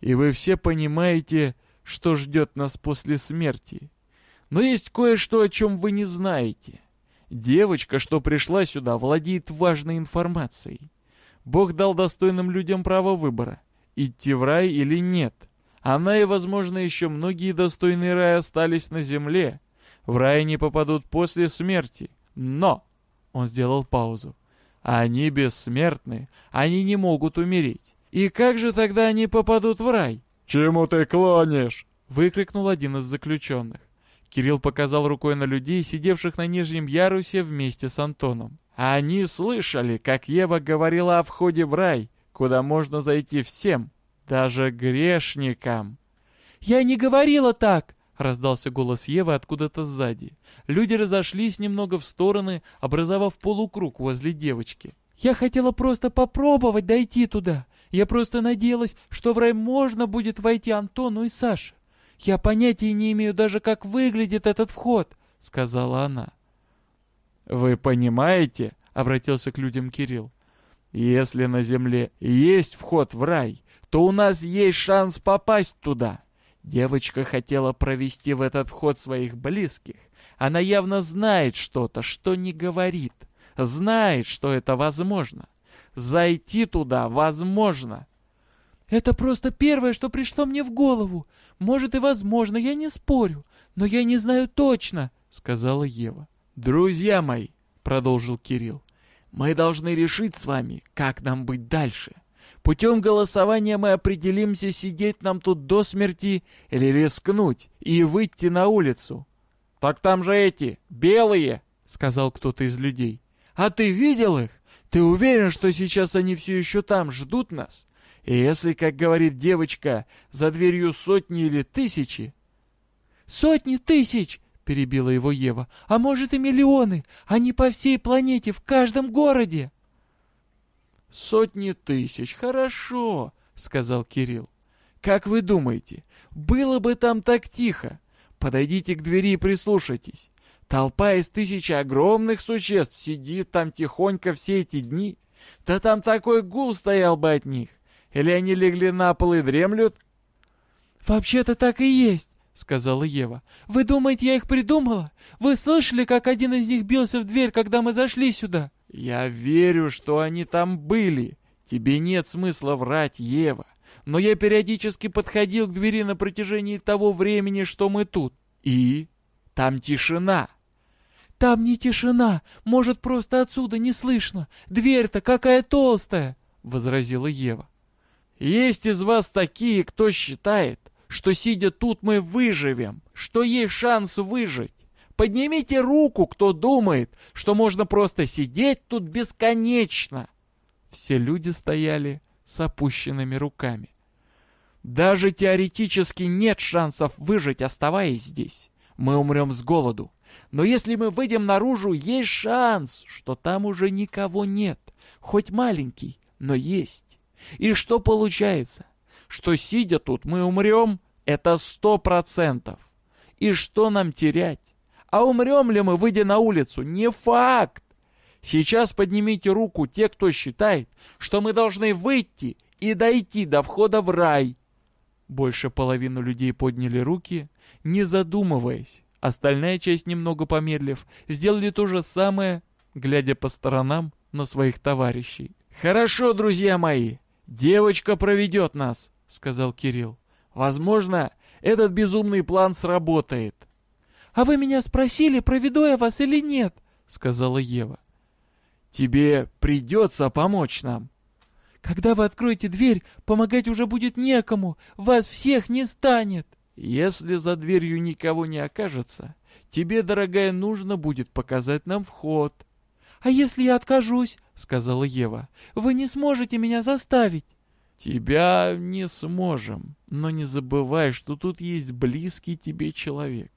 Speaker 3: «И вы все понимаете, что ждет нас после смерти. Но есть кое-что, о чем вы не знаете. Девочка, что пришла сюда, владеет важной информацией. Бог дал достойным людям право выбора, идти в рай или нет. Она и, возможно, еще многие достойные рая остались на земле. В рай не попадут после смерти. Но, он сделал паузу, они бессмертны, они не могут умереть. И как же тогда они попадут в рай?
Speaker 1: «Чему ты клонишь?»
Speaker 3: — выкрикнул один из заключенных. Кирилл показал рукой на людей, сидевших на нижнем ярусе вместе с Антоном. Они слышали, как Ева говорила о входе в рай, куда можно зайти всем, даже грешникам.
Speaker 1: «Я не говорила так!» — раздался голос Евы откуда-то сзади. Люди разошлись немного в стороны, образовав полукруг возле девочки. «Я хотела просто попробовать дойти туда. Я просто надеялась, что в рай можно будет войти Антону и Саше. Я понятия не имею даже, как выглядит этот вход», — сказала она.
Speaker 3: «Вы понимаете?» — обратился к людям Кирилл. «Если на земле есть вход в рай, то у нас есть шанс попасть туда». Девочка хотела провести в этот вход своих близких. Она явно знает что-то, что не говорит. Знает, что это возможно. Зайти туда возможно.
Speaker 1: «Это просто первое, что пришло мне в голову. Может и возможно, я не спорю, но я не знаю точно», — сказала Ева.
Speaker 3: «Друзья мои», — продолжил Кирилл, — «мы должны решить с вами, как нам быть дальше. Путем голосования мы определимся, сидеть нам тут до смерти или рискнуть и выйти на улицу. «Так там же эти, белые!» — сказал кто-то из людей. «А ты видел их? Ты уверен, что сейчас они все еще там ждут нас? И если, как говорит девочка, за дверью сотни или тысячи...»
Speaker 1: «Сотни тысяч!» — перебила его Ева. «А может и миллионы! Они по всей планете, в каждом городе!»
Speaker 3: «Сотни тысяч, хорошо», — сказал Кирилл. «Как вы думаете, было бы там так тихо? Подойдите к двери и прислушайтесь. Толпа из тысячи огромных существ сидит там тихонько все эти дни. Да там такой гул стоял бы от них. Или они легли на пол и дремлют?»
Speaker 1: «Вообще-то так и есть», — сказала Ева. «Вы думаете, я их придумала? Вы слышали, как один из них бился в дверь, когда мы зашли сюда?»
Speaker 3: «Я верю, что они там были. Тебе нет смысла врать, Ева. Но я периодически подходил к двери на протяжении того времени, что мы тут. И? Там тишина».
Speaker 1: «Там не тишина. Может, просто отсюда не слышно. Дверь-то какая толстая!» — возразила Ева.
Speaker 3: Есть из вас такие, кто считает, что сидя тут мы выживем, что есть шанс выжить. Поднимите руку, кто думает, что можно просто сидеть тут бесконечно. Все люди стояли с опущенными руками. Даже теоретически нет шансов выжить, оставаясь здесь. Мы умрем с голоду. Но если мы выйдем наружу, есть шанс, что там уже никого нет. Хоть маленький, но есть. И что получается? Что сидя тут мы умрем, это сто процентов. И что нам терять? А умрем ли мы, выйдя на улицу? Не факт. Сейчас поднимите руку те, кто считает, что мы должны выйти и дойти до входа в рай. Больше половины людей подняли руки, не задумываясь. Остальная часть, немного помедлив, сделали то же самое, глядя по сторонам на своих товарищей. «Хорошо, друзья мои, девочка проведет нас», — сказал Кирилл. «Возможно, этот безумный план сработает».
Speaker 2: «А вы меня спросили, проведу я вас или нет?» — сказала Ева.
Speaker 3: «Тебе придется помочь нам».
Speaker 2: «Когда вы откроете дверь, помогать уже будет некому, вас всех не станет».
Speaker 3: «Если за дверью никого не окажется, тебе, дорогая, нужно будет показать нам вход».
Speaker 2: «А если я откажусь?» — сказала Ева. «Вы не сможете меня заставить».
Speaker 3: «Тебя не сможем, но не забывай, что тут есть близкий тебе человек.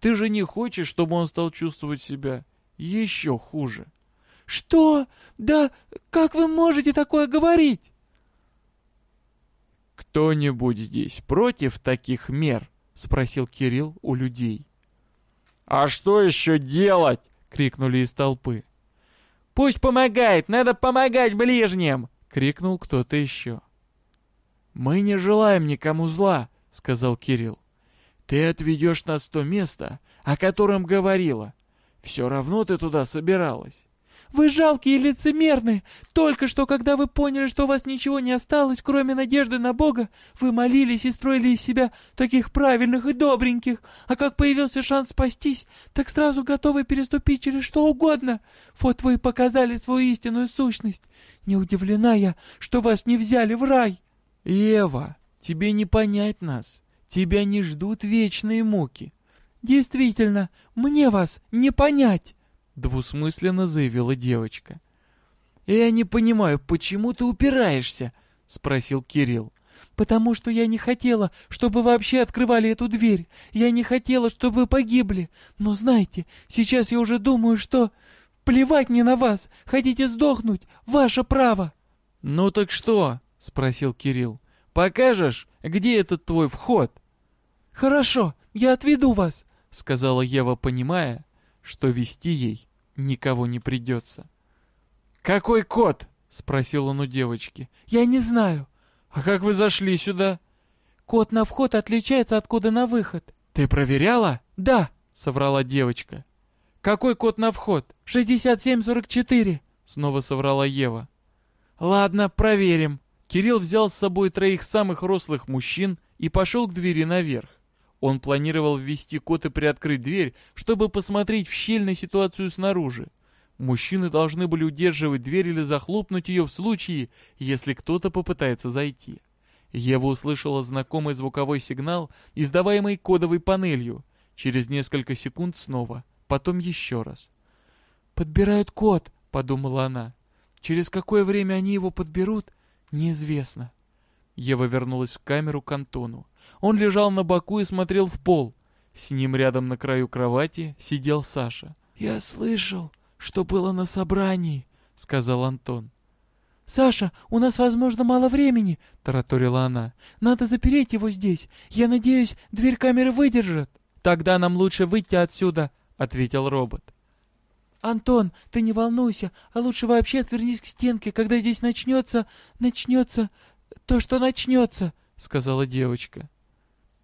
Speaker 3: Ты же не хочешь, чтобы он стал чувствовать себя еще хуже».
Speaker 2: «Что? Да как вы можете такое говорить?»
Speaker 3: «Кто-нибудь здесь против таких мер?» — спросил Кирилл у людей. «А что еще делать?» — крикнули из толпы.
Speaker 2: «Пусть помогает! Надо помогать ближним!» — крикнул кто-то еще.
Speaker 3: «Мы не желаем никому зла», — сказал Кирилл. «Ты отведешь нас в то место, о котором говорила. Все равно ты туда собиралась.
Speaker 2: Вы жалкие и лицемерные. Только что, когда вы поняли, что у вас ничего не осталось, кроме надежды на Бога, вы молились и строили из себя таких правильных и добреньких. А как появился шанс спастись, так сразу готовы переступить через что угодно. Вот вы и показали свою истинную сущность. Не удивлена я, что вас не взяли в рай.
Speaker 3: Ева, тебе не понять нас. Тебя не ждут вечные муки.
Speaker 2: Действительно, мне вас не понять.
Speaker 1: — двусмысленно заявила девочка.
Speaker 3: «Я не понимаю, почему ты упираешься?» — спросил Кирилл.
Speaker 2: «Потому что я не хотела, чтобы вы вообще открывали эту дверь. Я не хотела, чтобы вы погибли. Но знаете, сейчас я уже думаю, что... Плевать мне на вас! Хотите сдохнуть? Ваше право!»
Speaker 3: «Ну так что?» — спросил Кирилл. «Покажешь, где этот твой вход?»
Speaker 2: «Хорошо, я отведу вас», —
Speaker 1: сказала Ева, понимая, что вести ей никого не придется.
Speaker 3: «Какой код?»
Speaker 1: — спросил он у девочки.
Speaker 2: «Я не знаю».
Speaker 3: «А как вы зашли сюда?»
Speaker 2: «Код на вход отличается от кода на выход».
Speaker 3: «Ты проверяла?»
Speaker 2: «Да», —
Speaker 1: соврала девочка.
Speaker 3: «Какой код на вход?»
Speaker 2: «6744», —
Speaker 1: снова соврала Ева.
Speaker 3: «Ладно, проверим».
Speaker 1: Кирилл взял с собой троих самых рослых мужчин и пошел к двери наверх. Он планировал ввести код и приоткрыть дверь, чтобы посмотреть в щель на ситуацию снаружи. Мужчины должны были удерживать дверь или захлопнуть ее в случае, если кто-то попытается зайти. Ева услышала знакомый звуковой сигнал, издаваемый кодовой панелью. Через несколько секунд снова, потом еще раз.
Speaker 2: «Подбирают код», — подумала она. «Через какое время они его подберут, неизвестно».
Speaker 1: Ева вернулась в камеру к Антону. Он лежал на боку и смотрел в пол. С ним рядом на краю кровати сидел Саша.
Speaker 2: «Я слышал, что было на собрании», — сказал Антон. «Саша, у нас, возможно, мало времени», — тараторила она. «Надо запереть его здесь. Я надеюсь, дверь камеры выдержит».
Speaker 1: «Тогда нам лучше выйти отсюда», — ответил робот.
Speaker 2: «Антон, ты не волнуйся, а лучше вообще отвернись к стенке, когда здесь начнется... начнется то, что начнется», — сказала девочка.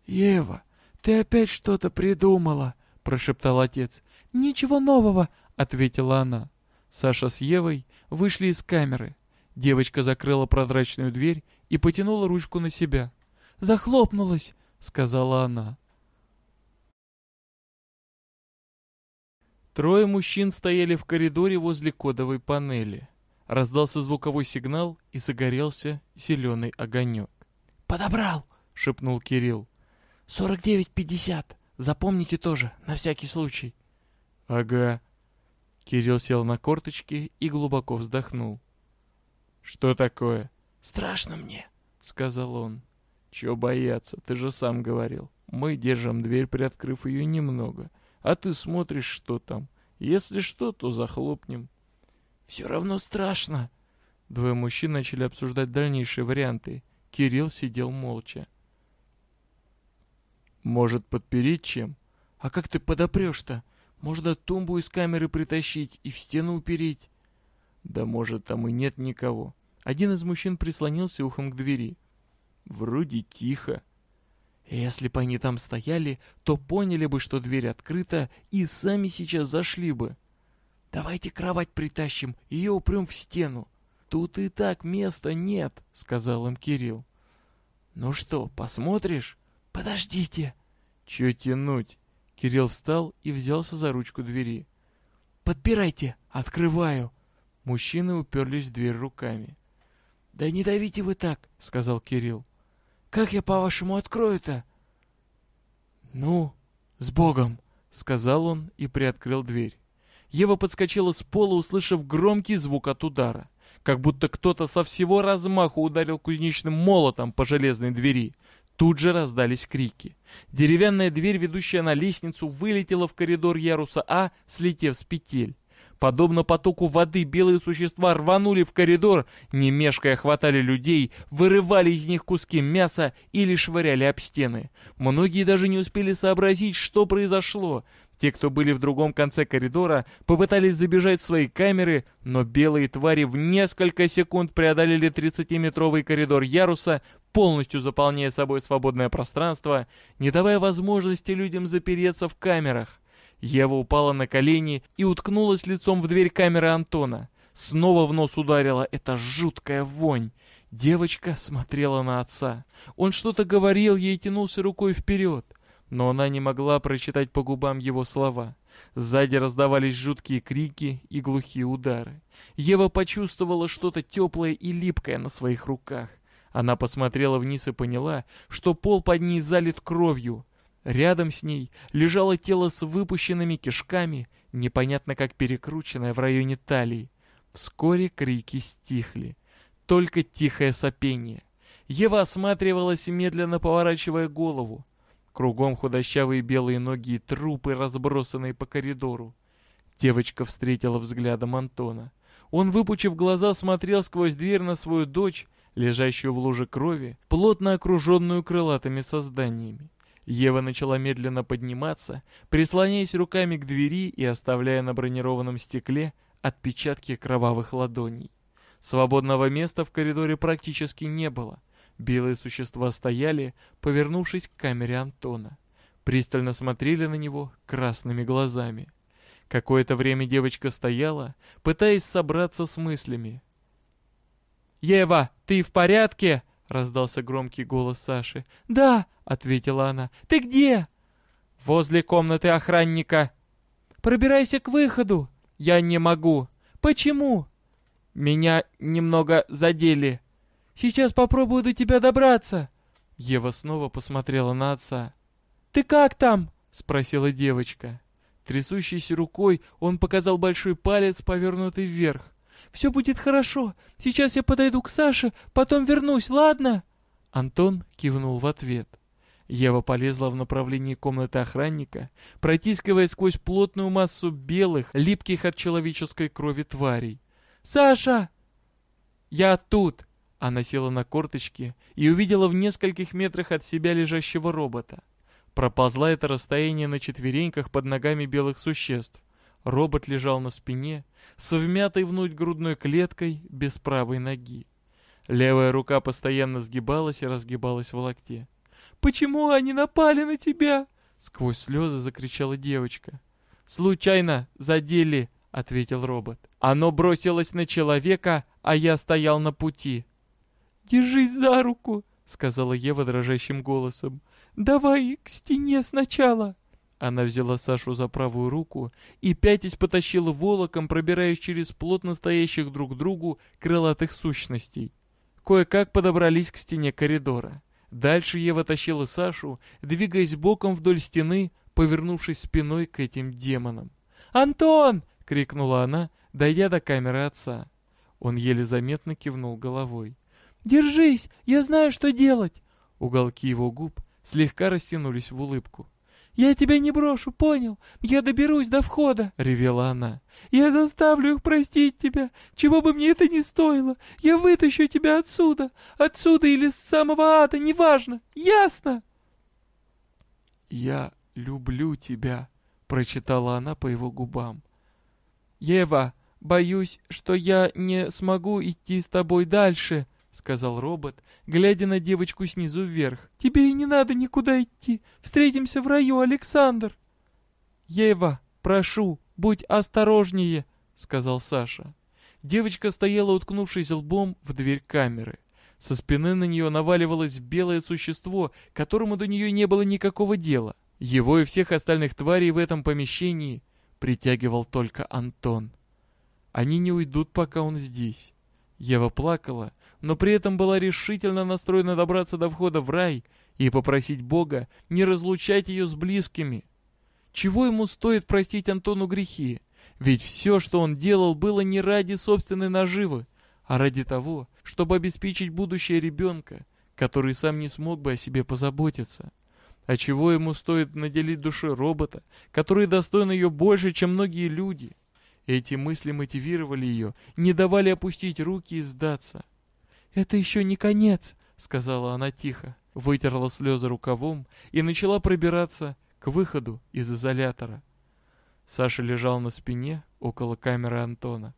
Speaker 3: «Ева, ты опять что-то придумала», — прошептал отец.
Speaker 2: «Ничего нового», —
Speaker 1: ответила она. Саша с Евой вышли из камеры. Девочка закрыла прозрачную дверь и потянула ручку на себя.
Speaker 2: «Захлопнулась», — сказала она.
Speaker 1: Трое мужчин стояли в коридоре возле кодовой панели. Раздался звуковой сигнал и загорелся зеленый огонек.
Speaker 2: «Подобрал!» — шепнул Кирилл. «Сорок девять пятьдесят. Запомните тоже, на всякий случай».
Speaker 1: «Ага». Кирилл сел на корточки и глубоко вздохнул. «Что такое?»
Speaker 2: «Страшно мне», —
Speaker 1: сказал он. «Чего бояться? Ты же сам говорил. Мы держим дверь, приоткрыв ее немного. А ты смотришь, что там. Если что, то захлопнем».
Speaker 2: «Все равно страшно».
Speaker 1: Двое мужчин начали обсуждать дальнейшие варианты. Кирилл сидел молча.
Speaker 3: «Может, подпереть чем?»
Speaker 2: «А как ты подопрешь-то? Можно тумбу из камеры притащить и в стену упереть».
Speaker 1: «Да может, там и нет никого». Один из мужчин прислонился ухом к двери. «Вроде тихо».
Speaker 2: «Если бы они там стояли, то поняли бы, что дверь открыта, и сами сейчас зашли бы». «Давайте кровать притащим, ее упрем в стену». «Тут и так места нет», — сказал им Кирилл. «Ну что, посмотришь?» «Подождите».
Speaker 1: «Че тянуть?» Кирилл встал и взялся за ручку двери.
Speaker 2: «Подпирайте, открываю».
Speaker 1: Мужчины уперлись в дверь руками.
Speaker 2: «Да не давите вы так», — сказал Кирилл. «Как я, по-вашему, открою-то?»
Speaker 1: «Ну, с Богом», — сказал он и приоткрыл дверь. Ева подскочила с пола, услышав громкий звук от удара. Как будто кто-то со всего размаху ударил кузнечным молотом по железной двери. Тут же раздались крики. Деревянная дверь, ведущая на лестницу, вылетела в коридор яруса А, слетев с петель. Подобно потоку воды, белые существа рванули в коридор, не мешкая хватали людей, вырывали из них куски мяса или швыряли об стены. Многие даже не успели сообразить, что произошло. Те, кто были в другом конце коридора, попытались забежать в свои камеры, но белые твари в несколько секунд преодолели 30-метровый коридор яруса, полностью заполняя собой свободное пространство, не давая возможности людям запереться в камерах. Ева упала на колени и уткнулась лицом в дверь камеры Антона. Снова в нос ударила эта жуткая вонь. Девочка смотрела на отца. Он что-то говорил ей и тянулся рукой вперед но она не могла прочитать по губам его слова. Сзади раздавались жуткие крики и глухие удары. Ева почувствовала что-то теплое и липкое на своих руках. Она посмотрела вниз и поняла, что пол под ней залит кровью. Рядом с ней лежало тело с выпущенными кишками, непонятно как перекрученное в районе талии. Вскоре крики стихли. Только тихое сопение. Ева осматривалась, медленно поворачивая голову. Кругом худощавые белые ноги и трупы, разбросанные по коридору. Девочка встретила взглядом Антона. Он, выпучив глаза, смотрел сквозь дверь на свою дочь, лежащую в луже крови, плотно окруженную крылатыми созданиями. Ева начала медленно подниматься, прислоняясь руками к двери и оставляя на бронированном стекле отпечатки кровавых ладоней. Свободного места в коридоре практически не было. Белые существа стояли, повернувшись к камере Антона. Пристально смотрели на него красными глазами. Какое-то время девочка стояла, пытаясь собраться с мыслями. «Ева, ты в порядке?» — раздался громкий голос Саши.
Speaker 2: «Да», — ответила она. «Ты где?»
Speaker 1: «Возле комнаты охранника».
Speaker 2: «Пробирайся к выходу».
Speaker 1: «Я не могу».
Speaker 2: «Почему?»
Speaker 1: «Меня немного задели».
Speaker 2: Сейчас попробую до тебя добраться!»
Speaker 1: Ева снова посмотрела на отца.
Speaker 2: «Ты как там?»
Speaker 1: — спросила девочка. Трясущейся рукой он показал большой палец, повернутый вверх.
Speaker 2: «Все будет хорошо. Сейчас я подойду к Саше, потом вернусь, ладно?»
Speaker 1: Антон кивнул в ответ. Ева полезла в направлении комнаты охранника, протискивая сквозь плотную массу белых, липких от человеческой крови тварей.
Speaker 2: «Саша!»
Speaker 1: «Я тут!» Она села на корточки и увидела в нескольких метрах от себя лежащего робота. Проползла это расстояние на четвереньках под ногами белых существ. Робот лежал на спине, с вмятой внутрь грудной клеткой, без правой ноги. Левая рука постоянно сгибалась и разгибалась в локте.
Speaker 2: «Почему они напали на тебя?»
Speaker 1: Сквозь слезы закричала девочка. «Случайно задели», — ответил робот. «Оно бросилось на человека, а я стоял на пути».
Speaker 2: «Держись за руку», — сказала Ева дрожащим голосом. «Давай к стене сначала».
Speaker 1: Она взяла Сашу за правую руку и пятясь потащила волоком, пробираясь через плотно стоящих друг к другу крылатых сущностей. Кое-как подобрались к стене коридора. Дальше Ева тащила Сашу, двигаясь боком вдоль стены, повернувшись спиной к этим демонам. «Антон!» — крикнула она, дойдя до камеры отца. Он еле заметно кивнул головой. «Держись! Я знаю, что делать!» Уголки его губ слегка растянулись в улыбку. «Я тебя не брошу, понял? Я доберусь до входа!» — ревела она. «Я заставлю их простить тебя, чего бы мне это ни стоило! Я вытащу тебя отсюда! Отсюда или с самого ада, неважно! Ясно!»
Speaker 3: «Я люблю тебя», — прочитала она по его губам.
Speaker 1: «Ева, боюсь, что я не смогу идти с тобой дальше», — сказал робот, глядя на девочку снизу вверх. «Тебе и не надо никуда идти. Встретимся в раю, Александр!» «Ева, прошу, будь осторожнее!» — сказал Саша. Девочка стояла, уткнувшись лбом в дверь камеры. Со спины на нее наваливалось белое существо, которому до нее не было никакого дела. Его и всех остальных тварей в этом помещении притягивал только Антон. Они не уйдут, пока он здесь. Ева плакала, но при этом была решительно настроена добраться до входа в рай и попросить Бога не разлучать ее с близкими. Чего ему стоит простить Антону грехи? Ведь все, что он делал, было не ради собственной наживы, а ради того, чтобы обеспечить будущее ребенка, который сам не смог бы о себе позаботиться. А чего ему стоит наделить душой робота, который достоин ее больше, чем многие люди? Эти мысли мотивировали ее, не давали опустить руки и сдаться. «Это еще не конец», — сказала она тихо, вытерла слезы рукавом и начала пробираться к выходу из изолятора. Саша лежал на спине около камеры Антона.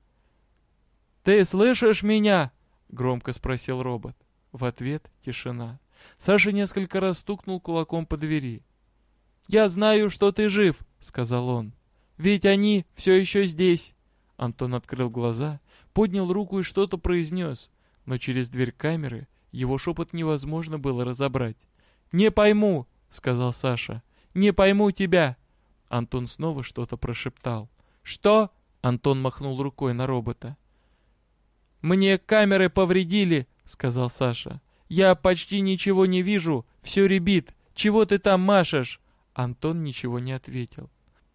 Speaker 1: «Ты слышишь меня?» — громко спросил робот. В ответ тишина. Саша несколько раз стукнул кулаком по двери. «Я знаю, что ты жив», — сказал он. Ведь они все еще здесь. Антон открыл глаза, поднял руку и что-то произнес, но через дверь камеры его шепот невозможно было разобрать. «Не пойму», — сказал Саша. «Не пойму тебя». Антон снова что-то прошептал. «Что?» — Антон махнул рукой на робота. «Мне камеры повредили», — сказал Саша. «Я почти ничего не вижу, все ребит. Чего ты там машешь?» Антон ничего не ответил.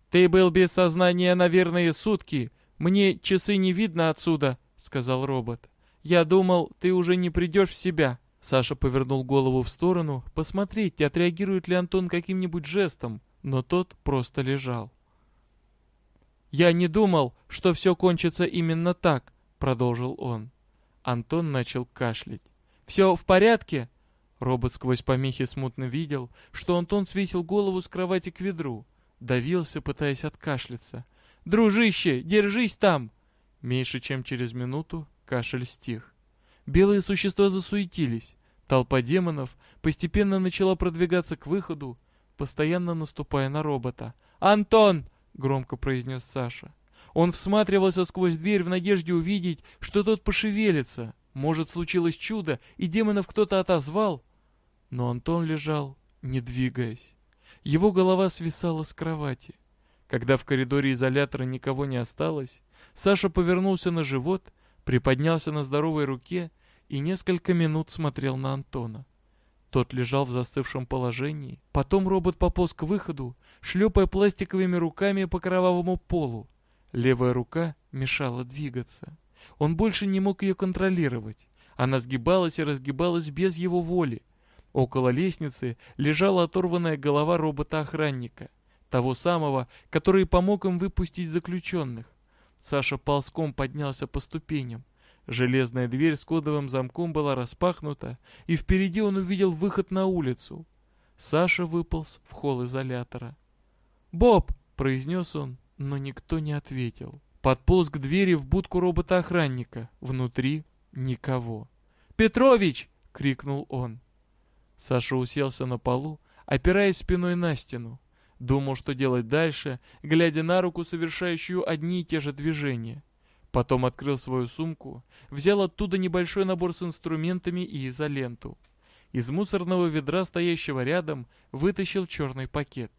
Speaker 1: «Ты был без сознания, наверное, сутки. Мне часы не видно отсюда», — сказал робот. «Я думал, ты уже не придешь в себя». Саша повернул голову в сторону, посмотреть, отреагирует ли Антон каким-нибудь жестом, но тот просто лежал. «Я не думал, что все кончится именно так», — продолжил он. Антон начал кашлять. «Все в порядке?» Робот сквозь помехи смутно видел, что Антон свесил голову с кровати к ведру. Давился, пытаясь откашляться. «Дружище, держись там!» Меньше чем через минуту кашель стих. Белые существа засуетились. Толпа демонов постепенно начала продвигаться к выходу, постоянно наступая на робота. «Антон!» — громко произнес Саша. Он всматривался сквозь дверь в надежде увидеть, что тот пошевелится. Может, случилось чудо, и демонов кто-то отозвал? Но Антон лежал, не двигаясь. Его голова свисала с кровати. Когда в коридоре изолятора никого не осталось, Саша повернулся на живот, приподнялся на здоровой руке и несколько минут смотрел на Антона. Тот лежал в застывшем положении. Потом робот пополз к выходу, шлепая пластиковыми руками по кровавому полу. Левая рука мешала двигаться. Он больше не мог ее контролировать. Она сгибалась и разгибалась без его воли. Около лестницы лежала оторванная голова робота-охранника, того самого, который помог им выпустить заключенных. Саша ползком поднялся по ступеням. Железная дверь с кодовым замком была распахнута, и впереди он увидел выход на улицу. Саша выполз в холл изолятора. «Боб!» — произнес он, но никто не ответил. Подполз к двери в будку робота-охранника. Внутри никого. «Петрович!» — крикнул он. Саша уселся на полу, опираясь спиной на стену. Думал, что делать дальше, глядя на руку, совершающую одни и те же движения. Потом открыл свою сумку, взял оттуда небольшой набор с инструментами и изоленту. Из мусорного ведра, стоящего рядом, вытащил черный пакет.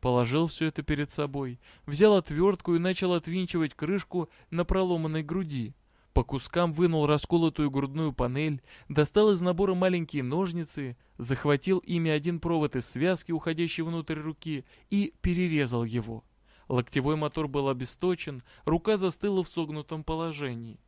Speaker 1: Положил все это перед собой, взял отвертку и начал отвинчивать крышку на проломанной груди. По кускам вынул расколотую грудную панель, достал из набора маленькие ножницы, захватил ими один провод из связки, уходящий внутрь руки, и перерезал его. Локтевой мотор был обесточен, рука застыла в согнутом положении.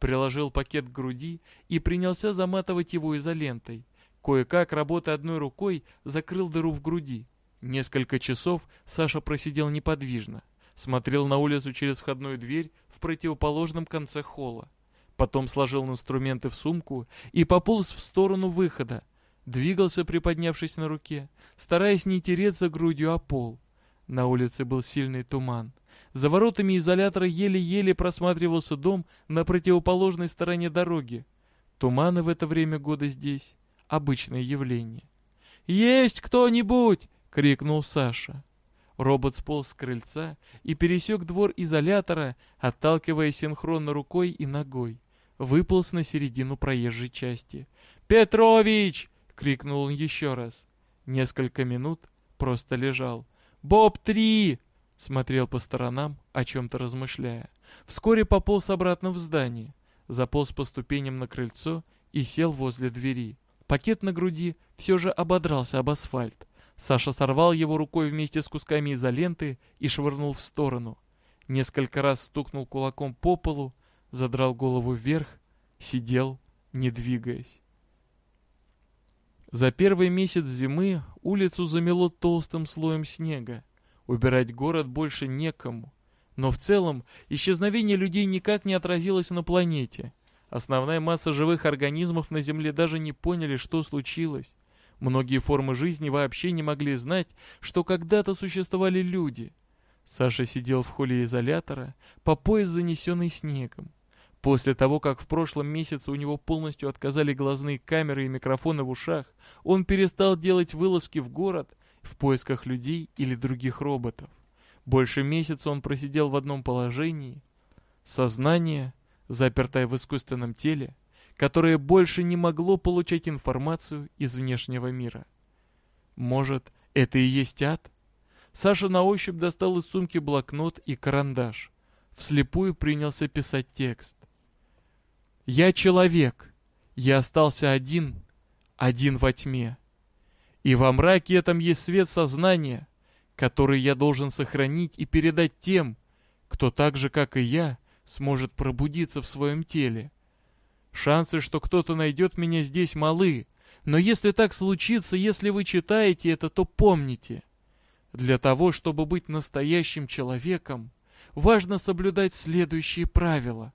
Speaker 1: Приложил пакет к груди и принялся заматывать его изолентой. Кое-как, работая одной рукой, закрыл дыру в груди. Несколько часов Саша просидел неподвижно смотрел на улицу через входную дверь в противоположном конце холла. Потом сложил инструменты в сумку и пополз в сторону выхода. Двигался, приподнявшись на руке, стараясь не тереться грудью о пол. На улице был сильный туман. За воротами изолятора еле-еле просматривался дом на противоположной стороне дороги. Туманы в это время года здесь — обычное явление. «Есть кто-нибудь!» — крикнул Саша. Робот сполз с крыльца и пересек двор изолятора, отталкивая синхронно рукой и ногой. Выполз на середину проезжей части. «Петрович!» — крикнул он еще раз. Несколько минут просто лежал. «Боб-3!» — смотрел по сторонам, о чем-то размышляя. Вскоре пополз обратно в здание. Заполз по ступеням на крыльцо и сел возле двери. Пакет на груди все же ободрался об асфальт. Саша сорвал его рукой вместе с кусками изоленты и швырнул в сторону. Несколько раз стукнул кулаком по полу, задрал голову вверх, сидел, не двигаясь. За первый месяц зимы улицу замело толстым слоем снега. Убирать город больше некому. Но в целом исчезновение людей никак не отразилось на планете. Основная масса живых организмов на Земле даже не поняли, что случилось. Многие формы жизни вообще не могли знать, что когда-то существовали люди. Саша сидел в холле изолятора, по пояс занесенный снегом. После того, как в прошлом месяце у него полностью отказали глазные камеры и микрофоны в ушах, он перестал делать вылазки в город в поисках людей или других роботов. Больше месяца он просидел в одном положении. Сознание, запертое в искусственном теле, которое больше не могло получать информацию из внешнего мира. Может, это и есть ад? Саша на ощупь достал из сумки блокнот и карандаш. Вслепую принялся писать текст. «Я человек. Я остался один, один во тьме. И во мраке этом есть свет сознания, который я должен сохранить и передать тем, кто так же, как и я, сможет пробудиться в своем теле. Шансы, что кто-то найдет меня здесь, малы. Но если так случится, если вы читаете это, то помните. Для того, чтобы быть настоящим человеком, важно соблюдать следующие правила.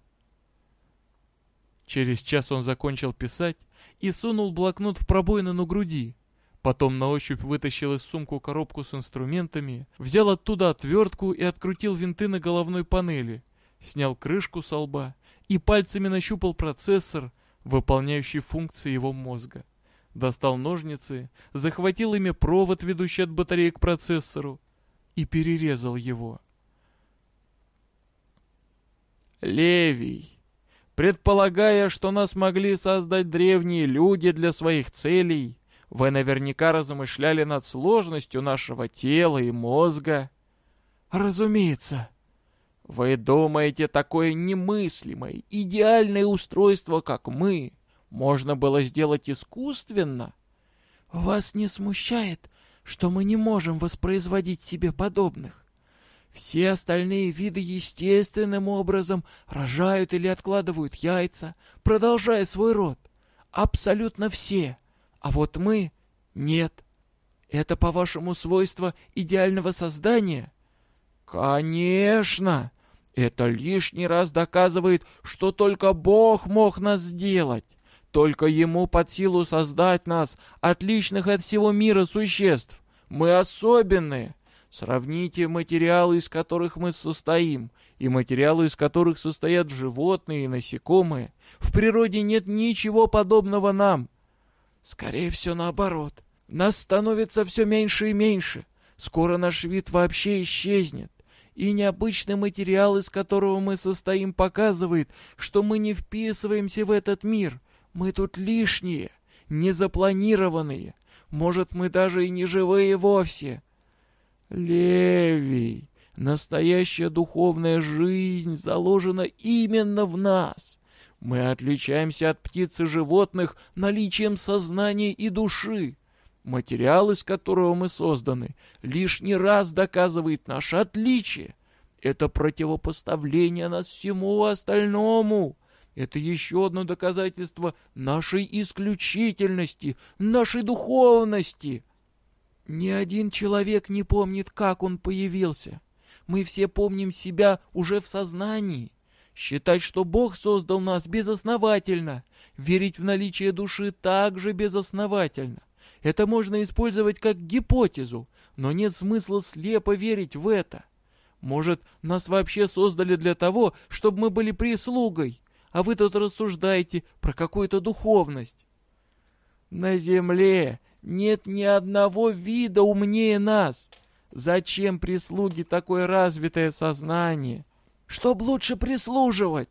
Speaker 1: Через час он закончил писать и сунул блокнот в пробоину на груди. Потом на ощупь вытащил из сумку коробку с инструментами, взял оттуда отвертку и открутил винты на головной панели, снял крышку со лба и пальцами нащупал процессор, выполняющий функции его мозга. Достал ножницы, захватил ими провод, ведущий от батареи к процессору, и перерезал его. Левий, предполагая, что нас могли создать древние люди для своих целей, вы наверняка размышляли над сложностью нашего тела и мозга.
Speaker 2: Разумеется,
Speaker 1: вы думаете, такое немыслимое, идеальное устройство, как мы, можно было сделать искусственно?
Speaker 2: Вас не смущает, что мы не можем воспроизводить себе подобных? Все остальные виды естественным образом рожают или откладывают яйца, продолжая свой род. Абсолютно все. А вот мы — нет. Это, по-вашему, свойство идеального создания?
Speaker 1: Конечно! Это лишний раз доказывает, что только Бог мог нас сделать. Только Ему под силу создать нас, отличных от всего мира существ. Мы особенные. Сравните материалы, из которых мы состоим, и материалы, из которых состоят животные и насекомые. В природе нет ничего подобного нам.
Speaker 2: Скорее всего, наоборот. Нас становится все меньше и меньше. Скоро наш вид вообще исчезнет и необычный материал, из которого мы состоим, показывает, что мы не вписываемся в этот мир. Мы тут лишние, незапланированные. Может, мы даже и не живые вовсе.
Speaker 3: Левий, настоящая духовная жизнь заложена именно в нас. Мы отличаемся от птиц и животных наличием сознания и души. Материал, из которого мы созданы, лишний раз доказывает наше отличие. Это противопоставление нас всему остальному. Это еще одно доказательство нашей исключительности, нашей духовности. Ни один человек не помнит, как он появился. Мы все помним себя уже в сознании. Считать, что Бог создал нас безосновательно. Верить в наличие души также безосновательно. Это можно использовать как гипотезу, но нет смысла слепо верить в это. Может, нас вообще создали для того, чтобы мы были прислугой, а вы тут рассуждаете про какую-то духовность. На земле нет ни одного вида умнее нас. Зачем прислуге такое развитое сознание? Чтоб лучше прислуживать.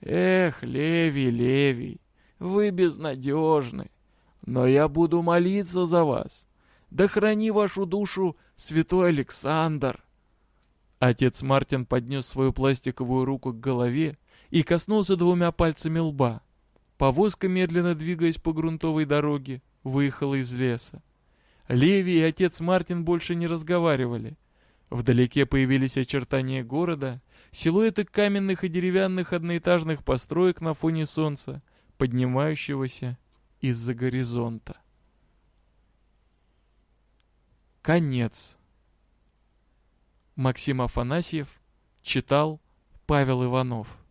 Speaker 3: Эх, Леви, Леви, вы безнадежны. Но я буду молиться за вас. Да храни вашу душу святой Александр. Отец Мартин поднес свою пластиковую руку к голове и коснулся двумя пальцами лба. Повозка, медленно двигаясь по грунтовой дороге, выехала из леса. Леви и отец Мартин больше не разговаривали. Вдалеке появились очертания города, силуэты каменных и деревянных одноэтажных построек на фоне солнца, поднимающегося из-за горизонта. Конец. Максим Афанасьев читал Павел Иванов.